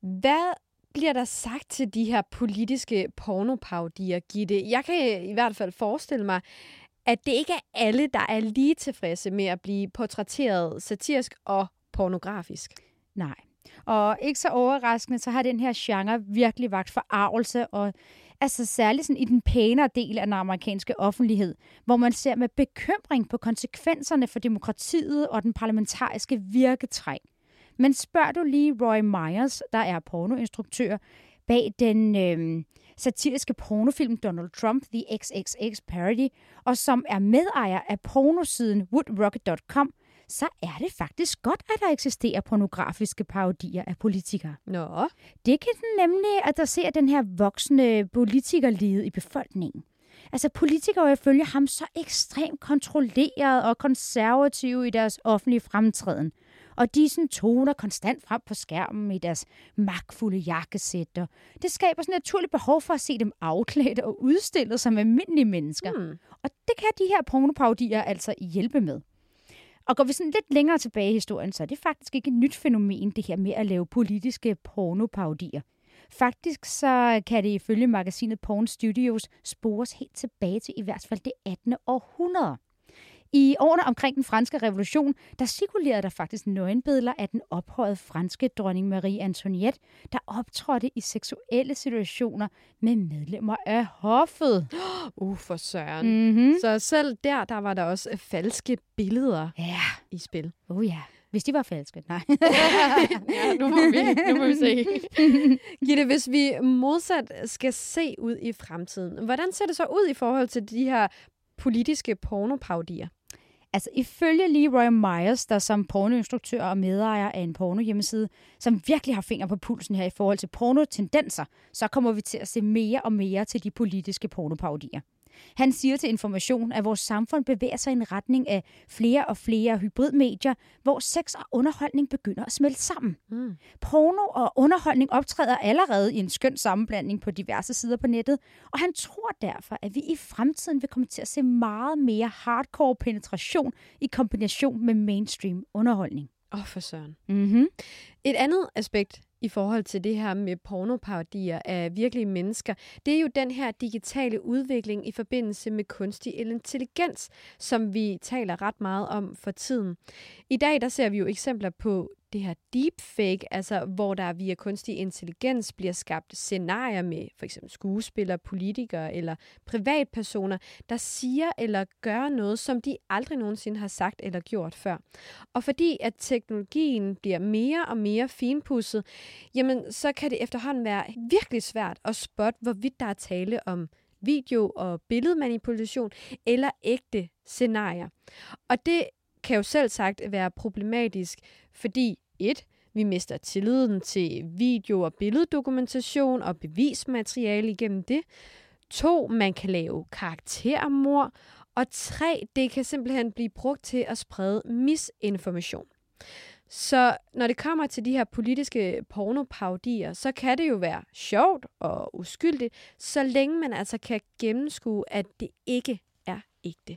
Hvad bliver der sagt til de her politiske pornoparodier, Gitte? Jeg kan i hvert fald forestille mig, at det ikke er alle, der er lige tilfredse med at blive portrætteret satirisk og pornografisk. Nej. Og ikke så overraskende, så har den her genre virkelig vagt forarvelse, og altså særligt sådan i den pænere del af den amerikanske offentlighed, hvor man ser med bekymring på konsekvenserne for demokratiet og den parlamentariske virketræng. Men spørg du lige Roy Myers, der er pornoinstruktør, bag den øh, satiriske pornofilm Donald Trump, The XXX Parody, og som er medejer af pornosiden woodrocket.com, så er det faktisk godt, at der eksisterer pornografiske parodier af politikere. Nå. Det kan den nemlig adressere den her voksende politikerlede i befolkningen. Altså politikere følger ham så ekstremt kontrolleret og konservative i deres offentlige fremtræden. Og de sådan toner konstant frem på skærmen i deres magtfulde jakkesæt. Og det skaber sådan et naturligt behov for at se dem afklædt og udstillet som almindelige mennesker. Hmm. Og det kan de her pornoparodier altså hjælpe med. Og går vi sådan lidt længere tilbage i historien, så er det faktisk ikke et nyt fænomen, det her med at lave politiske pornoparodier. Faktisk så kan det ifølge magasinet Porn Studios spores helt tilbage til i hvert fald det 18. århundrede. I årene omkring den franske revolution, der cirkulerede der faktisk nøgenbilleder af den ophøjede franske dronning Marie Antoinette, der optrådte i seksuelle situationer med medlemmer af hoffet. Uh, for søren. Mhm. Så selv der, der var der også øh, falske billeder Ja. i spil. Oh ja, hvis de var falske. Nej. ja, nu må vi, nu må vi se. Gitte, hvis vi modsat skal se ud i fremtiden, hvordan ser det så ud i forhold til de her politiske pornoparodier? Altså ifølge Leroy Myers, der som pornoinstruktør og medejer af en pornohjemmeside, som virkelig har finger på pulsen her i forhold til pornotendenser, så kommer vi til at se mere og mere til de politiske pornoparodier. Han siger til Information, at vores samfund bevæger sig i en retning af flere og flere hybridmedier, hvor sex og underholdning begynder at smelte sammen. Mm. Porno og underholdning optræder allerede i en skøn sammenblanding på diverse sider på nettet, og han tror derfor, at vi i fremtiden vil komme til at se meget mere hardcore penetration i kombination med mainstream underholdning. Åh, oh, for søren. Mm-hmm. Et andet aspekt i forhold til det her med pornoparodier af virkelige mennesker, det er jo den her digitale udvikling i forbindelse med kunstig intelligens, som vi taler ret meget om for tiden. I dag der ser vi jo eksempler på det her deepfake, altså hvor der via kunstig intelligens bliver skabt scenarier med for eksempel skuespillere, politikere eller privatpersoner, der siger eller gør noget, som de aldrig nogensinde har sagt eller gjort før. Og fordi at teknologien bliver mere og mere finpudset, jamen så kan det efterhånden være virkelig svært at spotte, hvorvidt der er tale om video- og billedmanipulation eller ægte scenarier. Og det kan jo selv sagt være problematisk, fordi et, vi mister tilliden til video- og billeddokumentation og bevismateriale igennem det. To, man kan lave karaktermord. Og tre, det kan simpelthen blive brugt til at sprede misinformation. Så når det kommer til de her politiske pornoparodier, så kan det jo være sjovt og uskyldigt, så længe man altså kan gennemskue, at det ikke er ægte.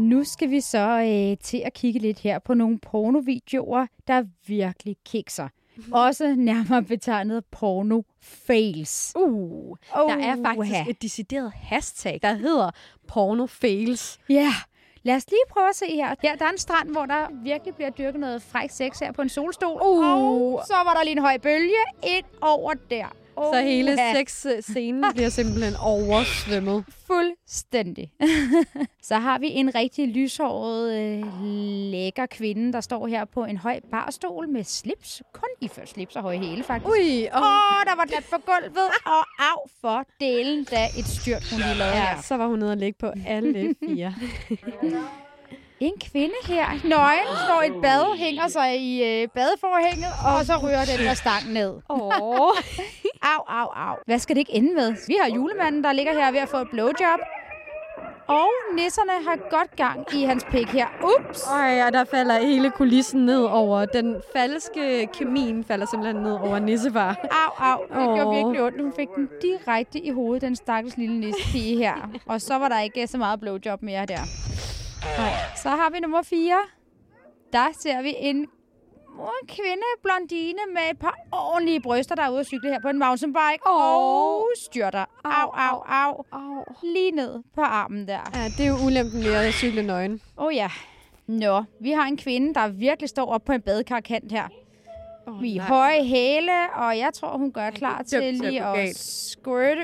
Nu skal vi så øh, til at kigge lidt her på nogle pornovideoer, der virkelig kikser. Også nærmere betegnet porno-fails. Uh, der er faktisk Uha. et decideret hashtag, der hedder pornofails. Ja, lad os lige prøve at se her. Her der er en strand, hvor der virkelig bliver dyrket noget fræk sex her på en solstol. Uh. Og så var der lige en høj bølge ind over der. Oh, Så hele sexscenen bliver simpelthen oversvømmet. Fuldstændig. så har vi en rigtig lyshåret, øh, lækker kvinde, der står her på en høj barstol med slips. Kun iført slips og høje hæle, faktisk. Ui, Åh, oh, der var glat på gulvet. Og af for delen, da et styrt, hun lige lavede her. Ja, så var hun nede og ligge på alle fire. En kvinde her, nøgen, står i et bad, hænger sig i øh, badeforhænget, og så rører den der stang ned. Åh. Au, au, au. Hvad skal det ikke ende med? Vi har julemanden, der ligger her ved at få et blowjob. Og nisserne har godt gang i hans pik her. Ups! Ej, og der falder hele kulissen ned over. Den falske kemin falder simpelthen ned over nissefar. Au, au. Det Åh. gjorde virkelig ondt. Hun fik den direkte i hovedet, den stakkels lille nissepige her. Og så var der ikke så meget blowjob mere der. Nej. Så har vi nummer 4. Der ser vi en en kvinde, blondine med et par ordentlige bryster, der er ude at cykle her på en mountainbike. Og styrter. Au, au, au. Au. Lige ned på armen der. Ja, det er jo ulempen ved at cykle nøgen. Åh oh, ja. Nå, vi har en kvinde, der virkelig står op på en badekarkant her. Oh, I nej. høje hæle, og jeg tror, hun gør klar til lige at galt.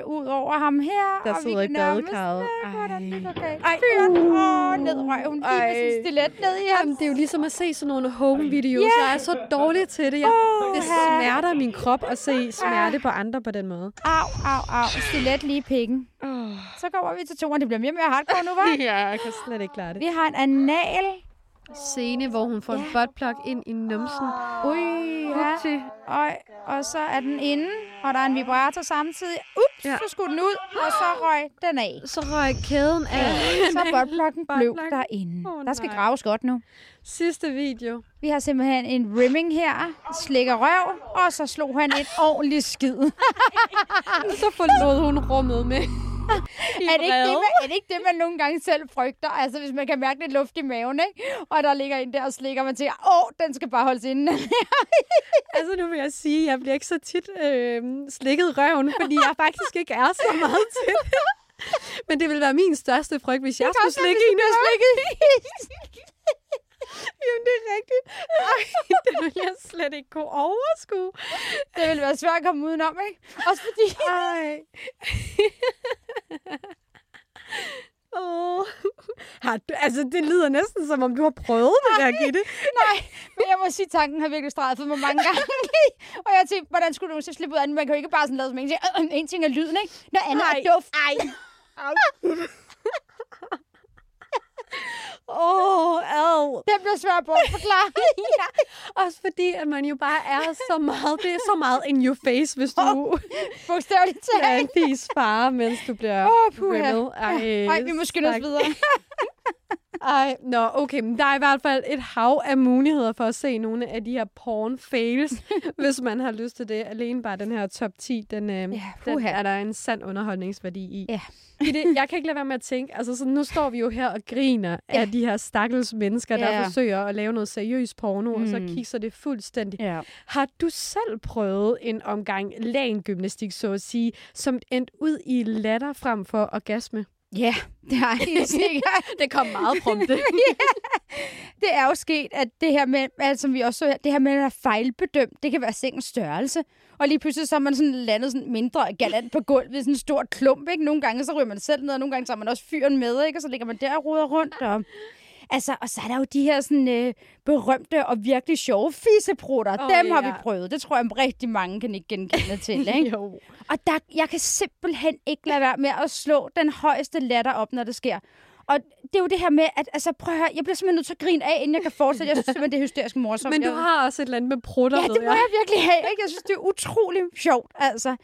ud over ham her. Der og vi sidder i badekarret. hvordan det går galt. Ej, uh. åh, ned røg hun lige med sin stilet ned i ham. Det er jo ligesom at se sådan nogle home-videos. Ja. Jeg er så dårlig til det. Jeg, Åh, det smerter min krop at se smerte på andre på den måde. Au, au, au. Stilet lige i pikken. Så går vi til toren. Det bliver mere og mere hardcore nu, hva'? Ja, jeg kan slet ikke klare det. Vi har en anal. Scene, hvor hun får en buttplug ind i numsen. Ui, ja. Og, og så er den inde, og der er en vibrator samtidig. Ups, ja. så skulle den ud, og så røg den af. Så røg kæden af. Så buttpluggen blev derinde. Åh, Der skal nej. graves godt nu. Sidste video. Vi har simpelthen en rimming her, slikker røv, og så slog han en ordentlig skid. så forlod hun rummet med er, det ikke det, man, er det ikke det, man nogle gange selv frygter? Altså, hvis man kan mærke lidt luft i maven, ikke? Og der ligger en der og slikker, man tænker, åh, den skal bare holdes inde. altså, nu vil jeg sige, at jeg bliver ikke så tit øh, slikket røven, fordi jeg faktisk ikke er så meget til det. Men det vil være min største frygt, hvis jeg skulle slikke en. Jamen, det er rigtigt. Ej, det vil jeg slet ikke kunne overskue. Det vil være svært at komme udenom, ikke? Også fordi... Ej. Åh. Har du, altså, det lyder næsten som om, du har prøvet det der, Gitte. Nej, men jeg må sige, tanken har virkelig streget for mig mange gange. og jeg tænkte, hvordan skulle du så slippe ud af den? Man kan jo ikke bare sådan lade som en ting. En ting er lyden, ikke? Noget andet Ej. er duft. Ej. Åh, oh, ad. Det bliver svært på at forklare. ja. Også fordi, at man jo bare er så meget, det er så meget in your face, hvis du oh, bogstaveligt lader en fis fare, mens du bliver oh, puha. rimmet. Ej, Ej, vi må skynde os videre. Ej, nå, okay, men der er i hvert fald et hav af muligheder for at se nogle af de her porn fails, hvis man har lyst til det. Alene bare den her top 10, den, øh, den puha. er der en sand underholdningsværdi i. Ja. Gitte, jeg kan ikke lade være med at tænke, altså så nu står vi jo her og griner ja. af de her stakkels mennesker, der Ja. forsøger at lave noget seriøs porno, mm. og så Mm. kigger det fuldstændig. Ja. Har du selv prøvet en omgang lagengymnastik, så at sige, som endte ud i latter frem for orgasme? Ja, det har jeg helt sikkert. det kom meget prompte. ja. Det er jo sket, at det her med, altså, som vi også så her, det her med at være fejlbedømt, det kan være sengens størrelse. Og lige pludselig så er man sådan landet sådan mindre galant på gulvet sådan en stor klump, ikke? Nogle gange så ryger man selv ned, og nogle gange så har man også fyren med, ikke? Og så ligger man der og ruder rundt, og... Altså, og så er der jo de her sådan, øh, berømte og virkelig sjove fiseprutter. Oh, Dem har ja. vi prøvet. Det tror jeg, rigtig mange kan ikke genkende til. Ikke? jo. Og der, jeg kan simpelthen ikke lade være med at slå den højeste latter op, når det sker. Og det er jo det her med, at altså, prøv at høre, jeg bliver simpelthen nødt til at grine af, inden jeg kan fortsætte. Jeg synes simpelthen, det er hysterisk morsomt. Men du Jeg- har også et eller andet med prutter, Ja, det må jeg virkelig have. Ikke? Jeg synes, det er utrolig sjovt, altså.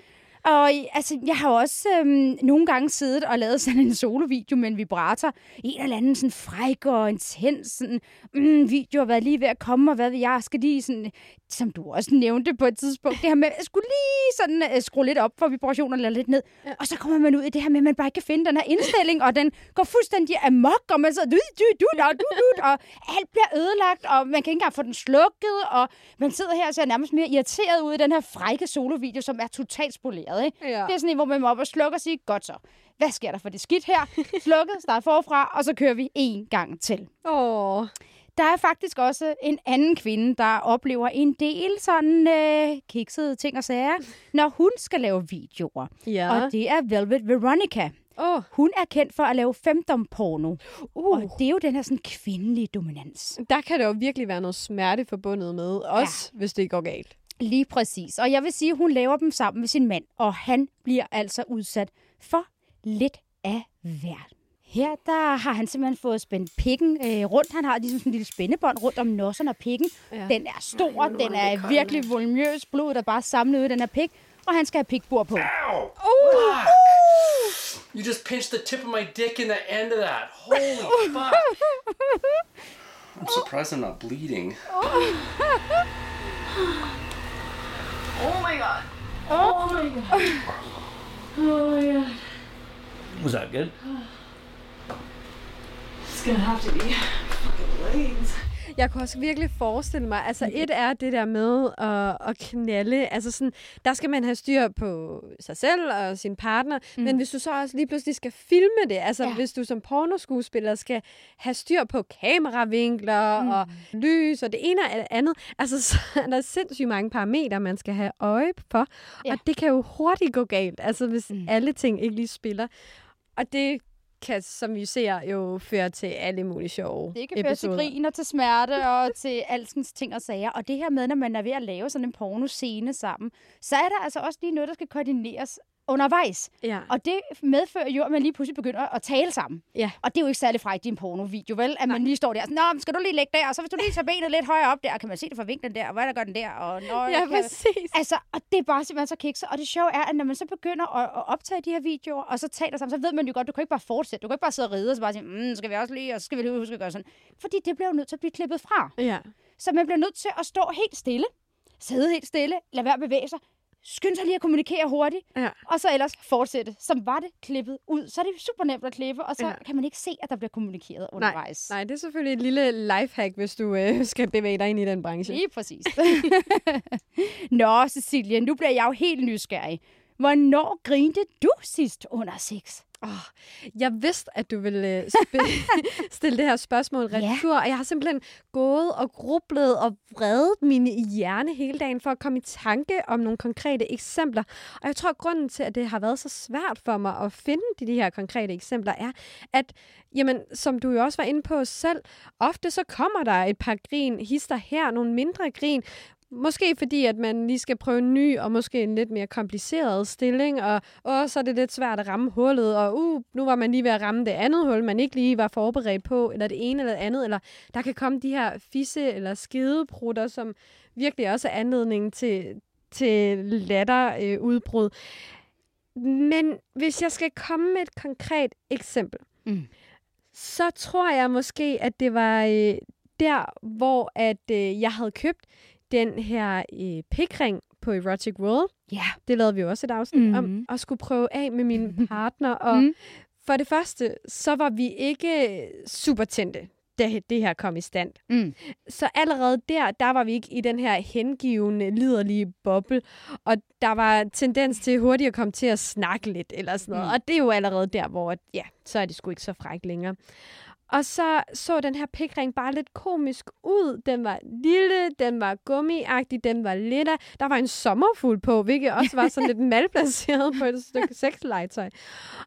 Og altså, jeg har også øhm, nogle gange siddet og lavet sådan en solovideo med en vibrator. En eller anden sådan fræk og intens sådan, mm, video har været lige ved at komme, og hvad ved jeg, skal lige sådan, som du også nævnte på et tidspunkt, det her med, at skulle lige sådan uh, skrue lidt op for vibrationer eller lidt ned. Ja. Og så kommer man ud i det her med, at man bare ikke kan finde den her indstilling, og den går fuldstændig amok, og man så du, du, du, du, du, du, og alt bliver ødelagt, og man kan ikke engang få den slukket, og man sidder her og ser nærmest mere irriteret ud i den her frække solovideo, som er totalt spoleret. Ikke? Ja. Det er sådan en, hvor man må op og slukke og sige, godt så, hvad sker der for det skidt her? Slukket, start forfra, og så kører vi en gang til. Åh. Der er faktisk også en anden kvinde, der oplever en del sådan øh, kiksede ting og sager, når hun skal lave videoer. Ja. Og det er Velvet Veronica. Oh. Hun er kendt for at lave femdom-porno. Uh. Og det er jo den her sådan kvindelige dominans. Der kan der jo virkelig være noget smerte forbundet med, også ja. hvis det går galt. Lige præcis. Og jeg vil sige, at hun laver dem sammen med sin mand, og han bliver altså udsat for lidt af hvert. Her der har han simpelthen fået spændt pikken øh, rundt. Han har ligesom sådan en lille spændebånd rundt om nosserne og pikken. Ja. Den er stor, den er virkelig volumøs. Blodet er bare samlet ud i den her pik. Og han skal have pikbord på. Ow! Uh! You just pinched the tip of my dick in the end of that. Holy fuck! I'm surprised I'm not bleeding. Oh my god. Oh, oh my god. Oh my god. Was that good? It's gonna have to be fucking legs. Jeg kunne også virkelig forestille mig, altså et er det der med at, at knalde, altså sådan, der skal man have styr på sig selv og sin partner, mm. men hvis du så også lige pludselig skal filme det, altså ja. hvis du som pornoskuespiller skal have styr på kameravinkler mm. og lys og det ene og det andet, altså så er der sindssygt mange parametre, man skal have øje for, ja. og det kan jo hurtigt gå galt, altså hvis mm. alle ting ikke lige spiller. Og det kan, som vi ser, jo føre til alle mulige sjove Det kan føre til grin og til smerte og til alskens ting og sager. Og det her med, når man er ved at lave sådan en porno-scene sammen, så er der altså også lige noget, der skal koordineres undervejs. Ja. Og det medfører jo, at man lige pludselig begynder at tale sammen. Ja. Og det er jo ikke særlig frækt i en porno-video, vel? At man lige står der Nå, skal du lige lægge der? Og så hvis du lige tager benet lidt højere op der, kan man se det fra vinklen der, og hvad der gør den der? Og, Nå, Ja, kan... præcis. Altså, og det er bare simpelthen så kikset. Og det sjove er, at når man så begynder at, at optage de her videoer, og så taler sammen, så ved man jo godt, du kan ikke bare fortsætte. Du kan ikke bare sidde og ride og så bare sige, mm, skal vi også lige, og så skal vi lige huske at gøre sådan. Fordi det bliver jo nødt til at blive klippet fra. Ja. Så man bliver nødt til at stå helt stille, sidde helt stille, lade være at bevæge sig, skynde sig lige at kommunikere hurtigt, ja. og så ellers fortsætte. Som var det klippet ud, så er det super nemt at klippe, og så Ja. kan man ikke se, at der bliver kommunikeret undervejs. Nej, nej, det er selvfølgelig et lille lifehack, hvis du øh, skal bevæge dig ind i den branche. Lige præcis. Nå, Cecilia, nu bliver jeg jo helt nysgerrig. Hvornår grinte du sidst under sex? Oh, jeg vidste, at du ville øh, stille det her spørgsmål retur, og jeg har simpelthen gået og grublet og vredet min hjerne hele dagen for at komme i tanke om nogle konkrete eksempler. Og jeg tror, at grunden til, at det har været så svært for mig at finde de, de her konkrete eksempler, er, at, jamen, som du jo også var inde på selv, ofte så kommer der et par grin, hister her, nogle mindre grin, Måske fordi, at man lige skal prøve en ny og måske en lidt mere kompliceret stilling, og åh, så er det lidt svært at ramme hullet, og uh, nu var man lige ved at ramme det andet hul, man ikke lige var forberedt på, eller det ene eller det andet, eller der kan komme de her fisse- eller skideprutter, som virkelig også er anledningen til, til latterudbrud. Øh, udbrud. Men hvis jeg skal komme med et konkret eksempel, mm. så tror jeg måske, at det var øh, der, hvor at øh, jeg havde købt den her øh, pikring på Erotic World. Ja. Det lavede vi jo også et afsnit mm. om, Mhm. og skulle prøve af med min partner. Og Mm. for det første, så var vi ikke super tændte, da det her kom i stand. Mm. Så allerede der, der var vi ikke i den her hengivende, liderlige boble, og der var tendens til hurtigt at komme til at snakke lidt, eller sådan noget. Mm. Og det er jo allerede der, hvor, at, ja, så er det sgu ikke så fræk længere. Og så så den her pikring bare lidt komisk ud. Den var lille, den var gummiagtig, den var lidt af... Der var en sommerfugl på, hvilket også var sådan lidt malplaceret på et stykke sexlegetøj.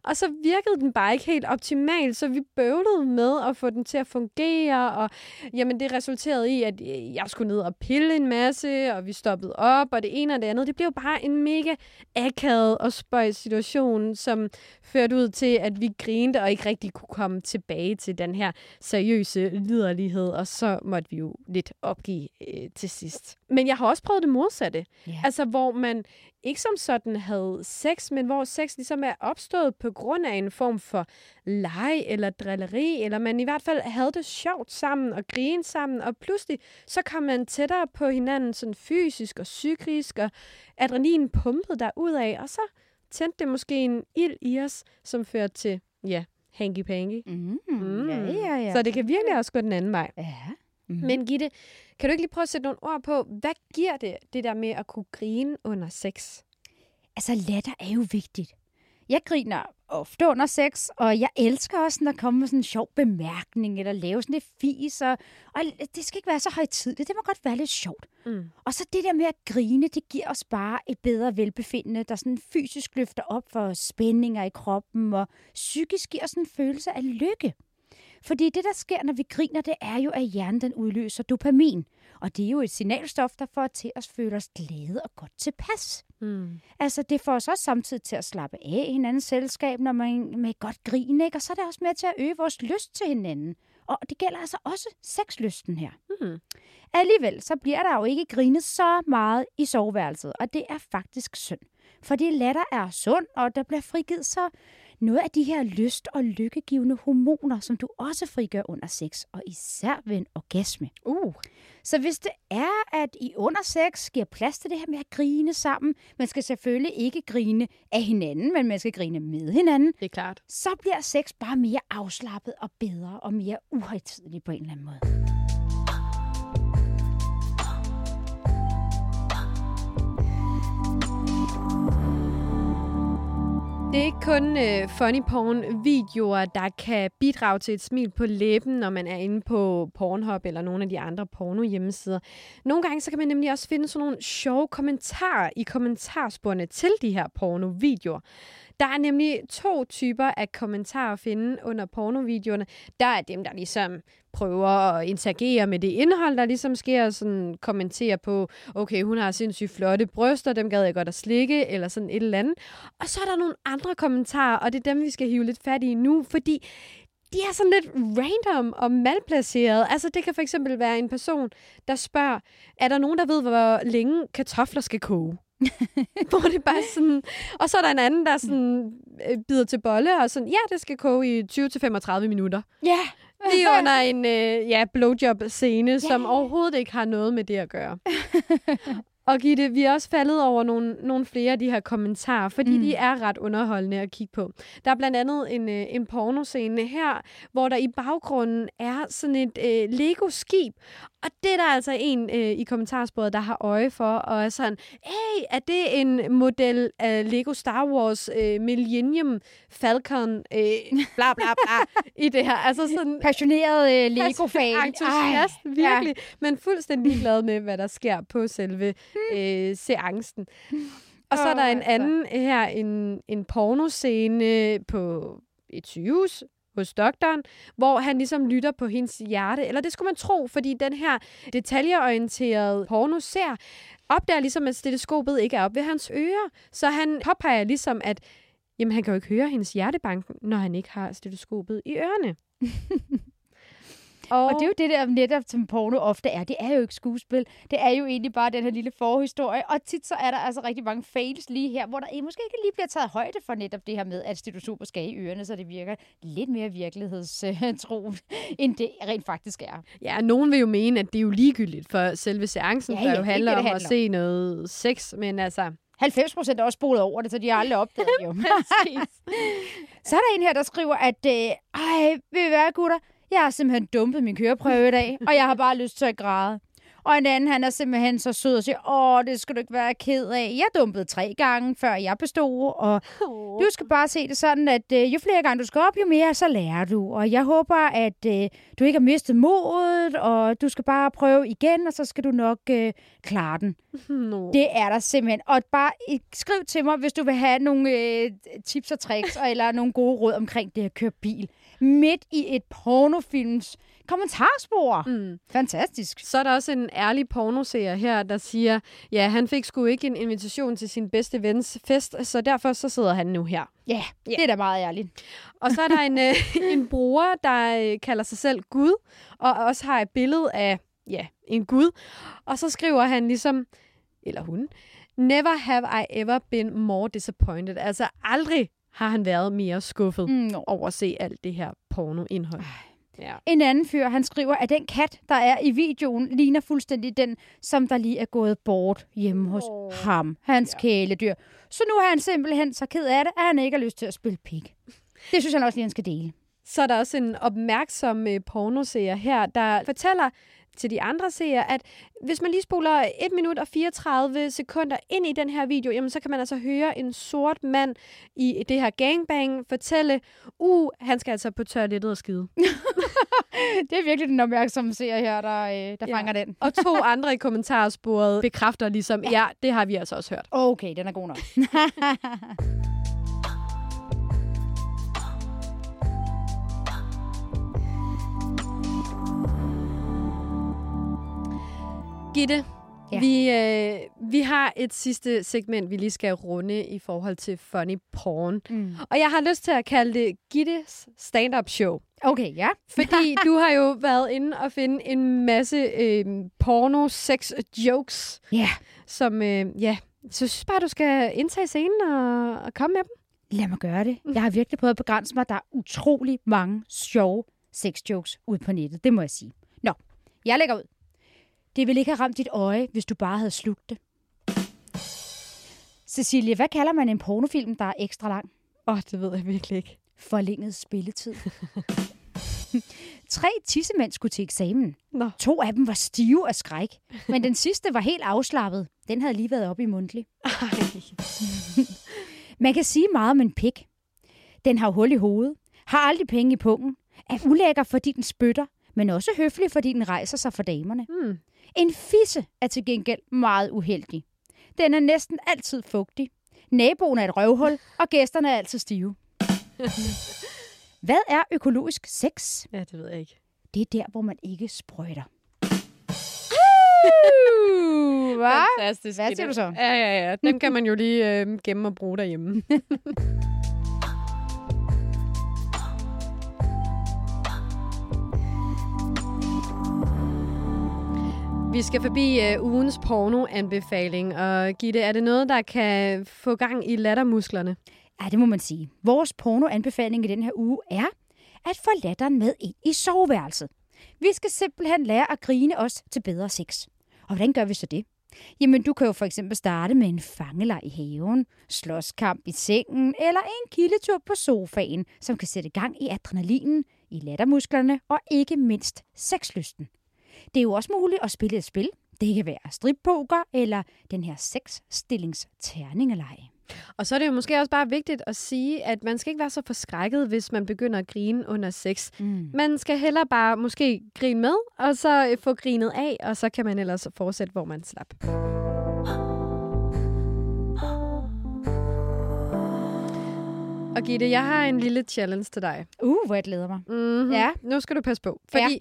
Og så virkede den bare ikke helt optimalt, så vi bøvlede med at få den til at fungere, og jamen, det resulterede i, at øh, jeg skulle ned og pille en masse, og vi stoppede op, og det ene og det andet. Det blev bare en mega akavet og spøjs situation, som førte ud til, at vi grinte og ikke rigtig kunne komme tilbage til den her seriøse liderlighed, og så måtte vi jo lidt opgive øh, til sidst. Men jeg har også prøvet det modsatte. Ja. Altså, hvor man ikke som sådan havde sex, men hvor sex ligesom er opstået på grund af en form for leg eller drilleri, eller man i hvert fald havde det sjovt sammen og grine sammen, og pludselig så kom man tættere på hinanden sådan fysisk og psykisk, og adrenalin pumpede der ud af, og så tændte det måske en ild i os, som førte til, ja, hanky-panky. Mm. Mm. Ja, ja, ja. Så det kan virkelig også gå den anden vej. Ja. Mm. Men Gitte, kan du ikke lige prøve at sætte nogle ord på, hvad giver det, det der med at kunne grine under sex? Altså, latter er jo vigtigt. Jeg griner ofte under sex, og jeg elsker også, når der kommer med sådan en sjov bemærkning, eller lave sådan lidt fis, og, og det skal ikke være så højtidligt. Det må godt være lidt sjovt. Mm. Og så det der med at grine, det giver os bare et bedre velbefindende, der sådan fysisk løfter op for spændinger i kroppen, og psykisk giver os en følelse af lykke. Fordi det, der sker, når vi griner, det er jo, at hjernen den udløser dopamin. Og det er jo et signalstof, der får til at føle os glade og godt tilpas. Mm. Altså, det får os også samtidig til at slappe af i hinandens selskab, når man med godt grin, ikke? Og så er det også med til at øge vores lyst til hinanden. Og det gælder altså også sexlysten her. Mm. Alligevel, så bliver der jo ikke grinet så meget i soveværelset, og det er faktisk synd. Fordi latter er sund, og der bliver frigivet så noget af de her lyst- og lykkegivende hormoner, som du også frigør under sex, og især ved en orgasme. Uh. Så hvis det er, at I under sex giver plads til det her med at grine sammen, man skal selvfølgelig ikke grine af hinanden, men man skal grine med hinanden, Det er klart. så bliver sex bare mere afslappet og bedre og mere uhøjtidligt på en eller anden måde. Det er ikke kun øh, funny porn-videoer, der kan bidrage til et smil på læben, når man er inde på Pornhub eller nogle af de andre porno-hjemmesider. Nogle gange så kan man nemlig også finde sådan nogle sjove kommentarer i kommentarsporene til de her porno-videoer. Der er nemlig to typer af kommentarer at finde under pornovideoerne. Der er dem, der ligesom prøver at interagere med det indhold, der ligesom sker, sådan kommentere på, okay, hun har sindssygt flotte bryster, dem gad jeg godt at slikke, eller sådan et eller andet. Og så er der nogle andre kommentarer, og det er dem, vi skal hive lidt fat i nu, fordi de er sådan lidt random og malplaceret. Altså, det kan for eksempel være en person, der spørger, er der nogen, der ved, hvor længe kartofler skal koge? Hvor det bare sådan... Og så er der en anden, der sådan øh, bider til bolle, og sådan, ja, det skal koge i 20-35 minutter. Ja. Lige under en øh, ja, blowjob-scene, som overhovedet ikke har noget med det at gøre. Og Gitte, vi er også faldet over nogle, nogle flere af de her kommentarer, fordi mm. de er ret underholdende at kigge på. Der er blandt andet en, øh, en pornoscene her, hvor der i baggrunden er sådan et øh, Lego-skib. Og det er der altså en øh, i kommentarsporet, der har øje for, og er sådan, hey, er det en model af Lego Star Wars øh, Millennium Falcon, øh, bla bla bla, i det her. Altså sådan... Passioneret øh, Lego-fan. Entusiast, virkelig. Ja. Men fuldstændig glad med, hvad der sker på selve øh, seancen. Og så er der en anden her, en, en pornoscene på et sygehus, hos doktoren, hvor han ligesom lytter på hendes hjerte. Eller det skulle man tro, fordi den her detaljeorienterede porno ser opdager ligesom, at stetoskopet ikke er op ved hans ører. Så han påpeger ligesom, at jamen, han kan jo ikke høre hendes hjertebank, når han ikke har stetoskopet i ørerne. Og, og det er jo det der netop, som porno ofte er. Det er jo ikke skuespil. Det er jo egentlig bare den her lille forhistorie. Og tit så er der altså rigtig mange fails lige her, hvor der måske ikke lige bliver taget højde for netop det her med, at stetoskoper skal i ørerne, så det virker lidt mere virkelighedstro, end det rent faktisk er. Ja, nogen vil jo mene, at det er jo ligegyldigt for selve seancen, Ja, ja, der jo det er handler det, om det at handler se noget sex, men altså... 90 procent er også spolet over det, så de har aldrig opdaget det jo. så er der en her, der skriver, at øh, ej, vil I være gutter? Jeg har simpelthen dumpet min køreprøve i dag, og jeg har bare lyst til at græde. Og en anden, han er simpelthen så sød og siger, åh, det skal du ikke være ked af. Jeg dumpede tre gange, før jeg bestod, og oh. du skal bare se det sådan, at øh, jo flere gange du skal op, jo mere så lærer du. Og jeg håber, at øh, du ikke har mistet modet, og du skal bare prøve igen, og så skal du nok øh, klare den. No. Det er der simpelthen. Og bare skriv til mig, hvis du vil have nogle øh, tips og tricks, eller nogle gode råd omkring det at køre bil. Midt i et pornofilms kommentarspor. Mm. Fantastisk. Så er der også en ærlig pornoseer her, der siger, ja, han fik sgu ikke en invitation til sin bedste vens fest, så derfor så sidder han nu her. Ja, yeah, det er da meget ærligt. Og så er der en, øh, en bruger, der øh, kalder sig selv Gud, og også har et billede af, ja, en Gud. Og så skriver han ligesom, eller hun, Never have I ever been more disappointed. Altså aldrig har han været mere skuffet Mm, over at se alt det her pornoindhold. Ja. En anden fyr, han skriver, at den kat, der er i videoen, ligner fuldstændig den, som der lige er gået bort hjemme hos Åh. ham, hans ja. kæledyr. Så nu er han simpelthen så ked af det, at han ikke har lyst til at spille pig. Det synes han også lige, han skal dele. Så er der også en opmærksom øh, pornoseer her, der fortæller til de andre seere, at hvis man lige spoler 1 minut og 34 sekunder ind i den her video, jamen så kan man altså høre en sort mand i det her gangbang fortælle, uh, han skal altså på toilettet og skide. Det er virkelig den opmærksomme seer her, der, øh, der ja. fanger den. Og to andre i kommentarsporet bekræfter ligesom, ja. ja, det har vi altså også hørt. Okay, den er god nok. Gitte, Ja. vi, øh, vi har et sidste segment, vi lige skal runde i forhold til funny porn. Mm. Og jeg har lyst til at kalde det Gittes stand-up show. Okay, ja. Fordi du har jo været inde og finde en masse øh, porno, sex jokes, Ja. som, øh, ja, så synes bare, du skal indtage scenen og, og komme med dem. Lad mig gøre det. Jeg har virkelig prøvet at begrænse mig. Der er utrolig mange sjove sexjokes ude på nettet. Det må jeg sige. Nå, jeg lægger ud. Det ville ikke have ramt dit øje, hvis du bare havde slugt det. Cecilie, hvad kalder man en pornofilm, der er ekstra lang? Åh, oh, det ved jeg virkelig ikke. Forlænget spilletid. Tre tissemænd skulle til eksamen. Nå. To af dem var stive af skræk, men den sidste var helt afslappet. Den havde lige været oppe i mundtlig. Man kan sige meget om en pik. Den har hul i hovedet, har aldrig penge i pungen, er ulækker, fordi den spytter, men også høflig, fordi den rejser sig for damerne. Hmm. En fisse er til gengæld meget uheldig. Den er næsten altid fugtig. Naboen er et røvhul, og gæsterne er altid stive. Hvad er økologisk sex? Ja, det ved jeg ikke. Det er der, hvor man ikke sprøjter. Uh, hva? Fantastisk. Hvad siger du så? Ja, ja, ja. Dem kan man jo lige øh, gemme og bruge derhjemme. Vi skal forbi øh, ugens pornoanbefaling, og Gitte, er det noget, der kan få gang i lattermusklerne? Ja, det må man sige. Vores pornoanbefaling i den her uge er at få latteren med ind i soveværelset. Vi skal simpelthen lære at grine os til bedre sex. Og hvordan gør vi så det? Jamen, du kan jo for eksempel starte med en fangeleg i haven, slåskamp i sengen eller en kildetur på sofaen, som kan sætte gang i adrenalinen, i lattermusklerne og ikke mindst sexlysten. Det er jo også muligt at spille et spil. Det kan være strippoker eller den her sexstillingsterningeleje. Og så er det jo måske også bare vigtigt at sige, at man skal ikke være så forskrækket, hvis man begynder at grine under sex. Mm. Man skal heller bare måske grine med, og så få grinet af, og så kan man ellers fortsætte, hvor man slap. Og Gitte, jeg har en lille challenge til dig. Uh, hvor jeg glæder mig. Mm-hmm. Ja. Nu skal du passe på. Fordi ja.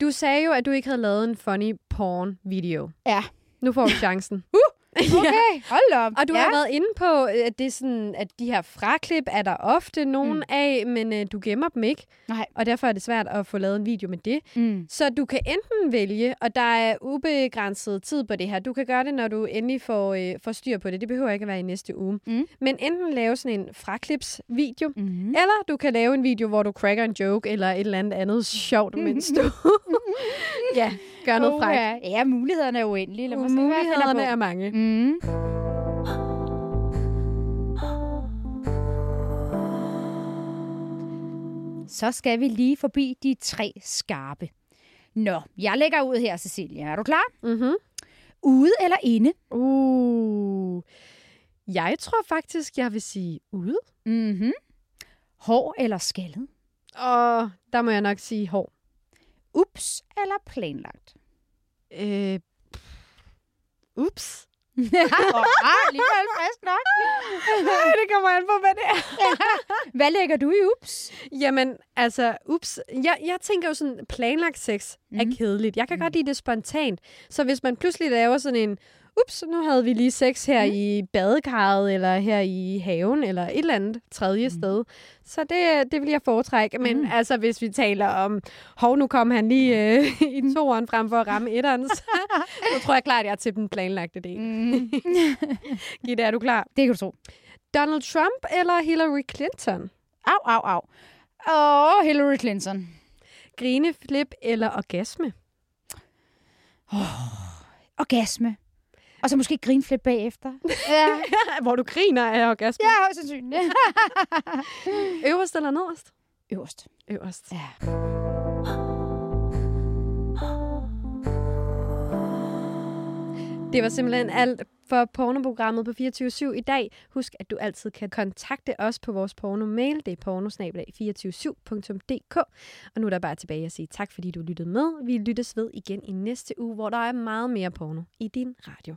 du sagde jo, at du ikke havde lavet en funny porn video. Ja. Nu får du chancen. Uh, okay, hold op. Og du ja. har været inde på, at, det er sådan, at de her fraklip er der ofte nogen mm. af, men øh, du gemmer dem ikke. Nej. Og derfor er det svært at få lavet en video med det. Mm. Så du kan enten vælge, og der er ubegrænset tid på det her. Du kan gøre det, når du endelig får, øh, får styr på det. Det behøver ikke at være i næste uge. Mm. Men enten lave sådan en fraklipsvideo, Mm. eller du kan lave en video, hvor du cracker en joke, eller et eller andet andet sjovt, mens du ja, gør noget frækt. ja. ja, mulighederne er uendelige. Lad mig Mulighederne er mange. Mm. Så skal vi lige forbi de tre skarpe. Nå, jeg lægger ud her, Cecilia. Er du klar? Mm-hmm. Ude eller inde? Uh. Jeg tror faktisk, jeg vil sige ude. Mm-hmm. Hår eller skaldet? Og der må jeg nok sige hår. Ups eller planlagt? Øh, ups. oh, alligevel frisk nok. Ej, det kommer an på, hvad det er. Hvad lægger du i ups? Jamen, altså, ups. Jeg, jeg tænker jo sådan, planlagt sex mm. er kedeligt. Jeg kan mm. godt lide det spontant. Så hvis man pludselig laver sådan en, ups, nu havde vi lige sex her mm. i badekarret, eller her i haven, eller et eller andet tredje mm. sted. Så det, det vil jeg foretrække. Men mm. altså, hvis vi taler om, hov, nu kom han lige øh, i toeren frem for at ramme etteren, så, så tror jeg klart, at jeg er til den planlagte del. Mm. Gitte, er du klar? Det kan du tro. Donald Trump eller Hillary Clinton? Au, au, au. Åh, oh, Hillary Clinton. Grineflip eller orgasme? Oh, orgasme. Og så måske grinflip bagefter. Ja. Hvor du griner af orgasme. Ja, højst sandsynligt. Øverst eller nederst? Øverst. Øverst. Ja. Det var simpelthen alt for pornoprogrammet på 24-7 i dag. Husk, at du altid kan kontakte os på vores porno-mail. Det er pornosnabelag247.dk. Og nu er der bare tilbage at sige tak, fordi du lyttede med. Vi lyttes ved igen i næste uge, hvor der er meget mere porno i din radio.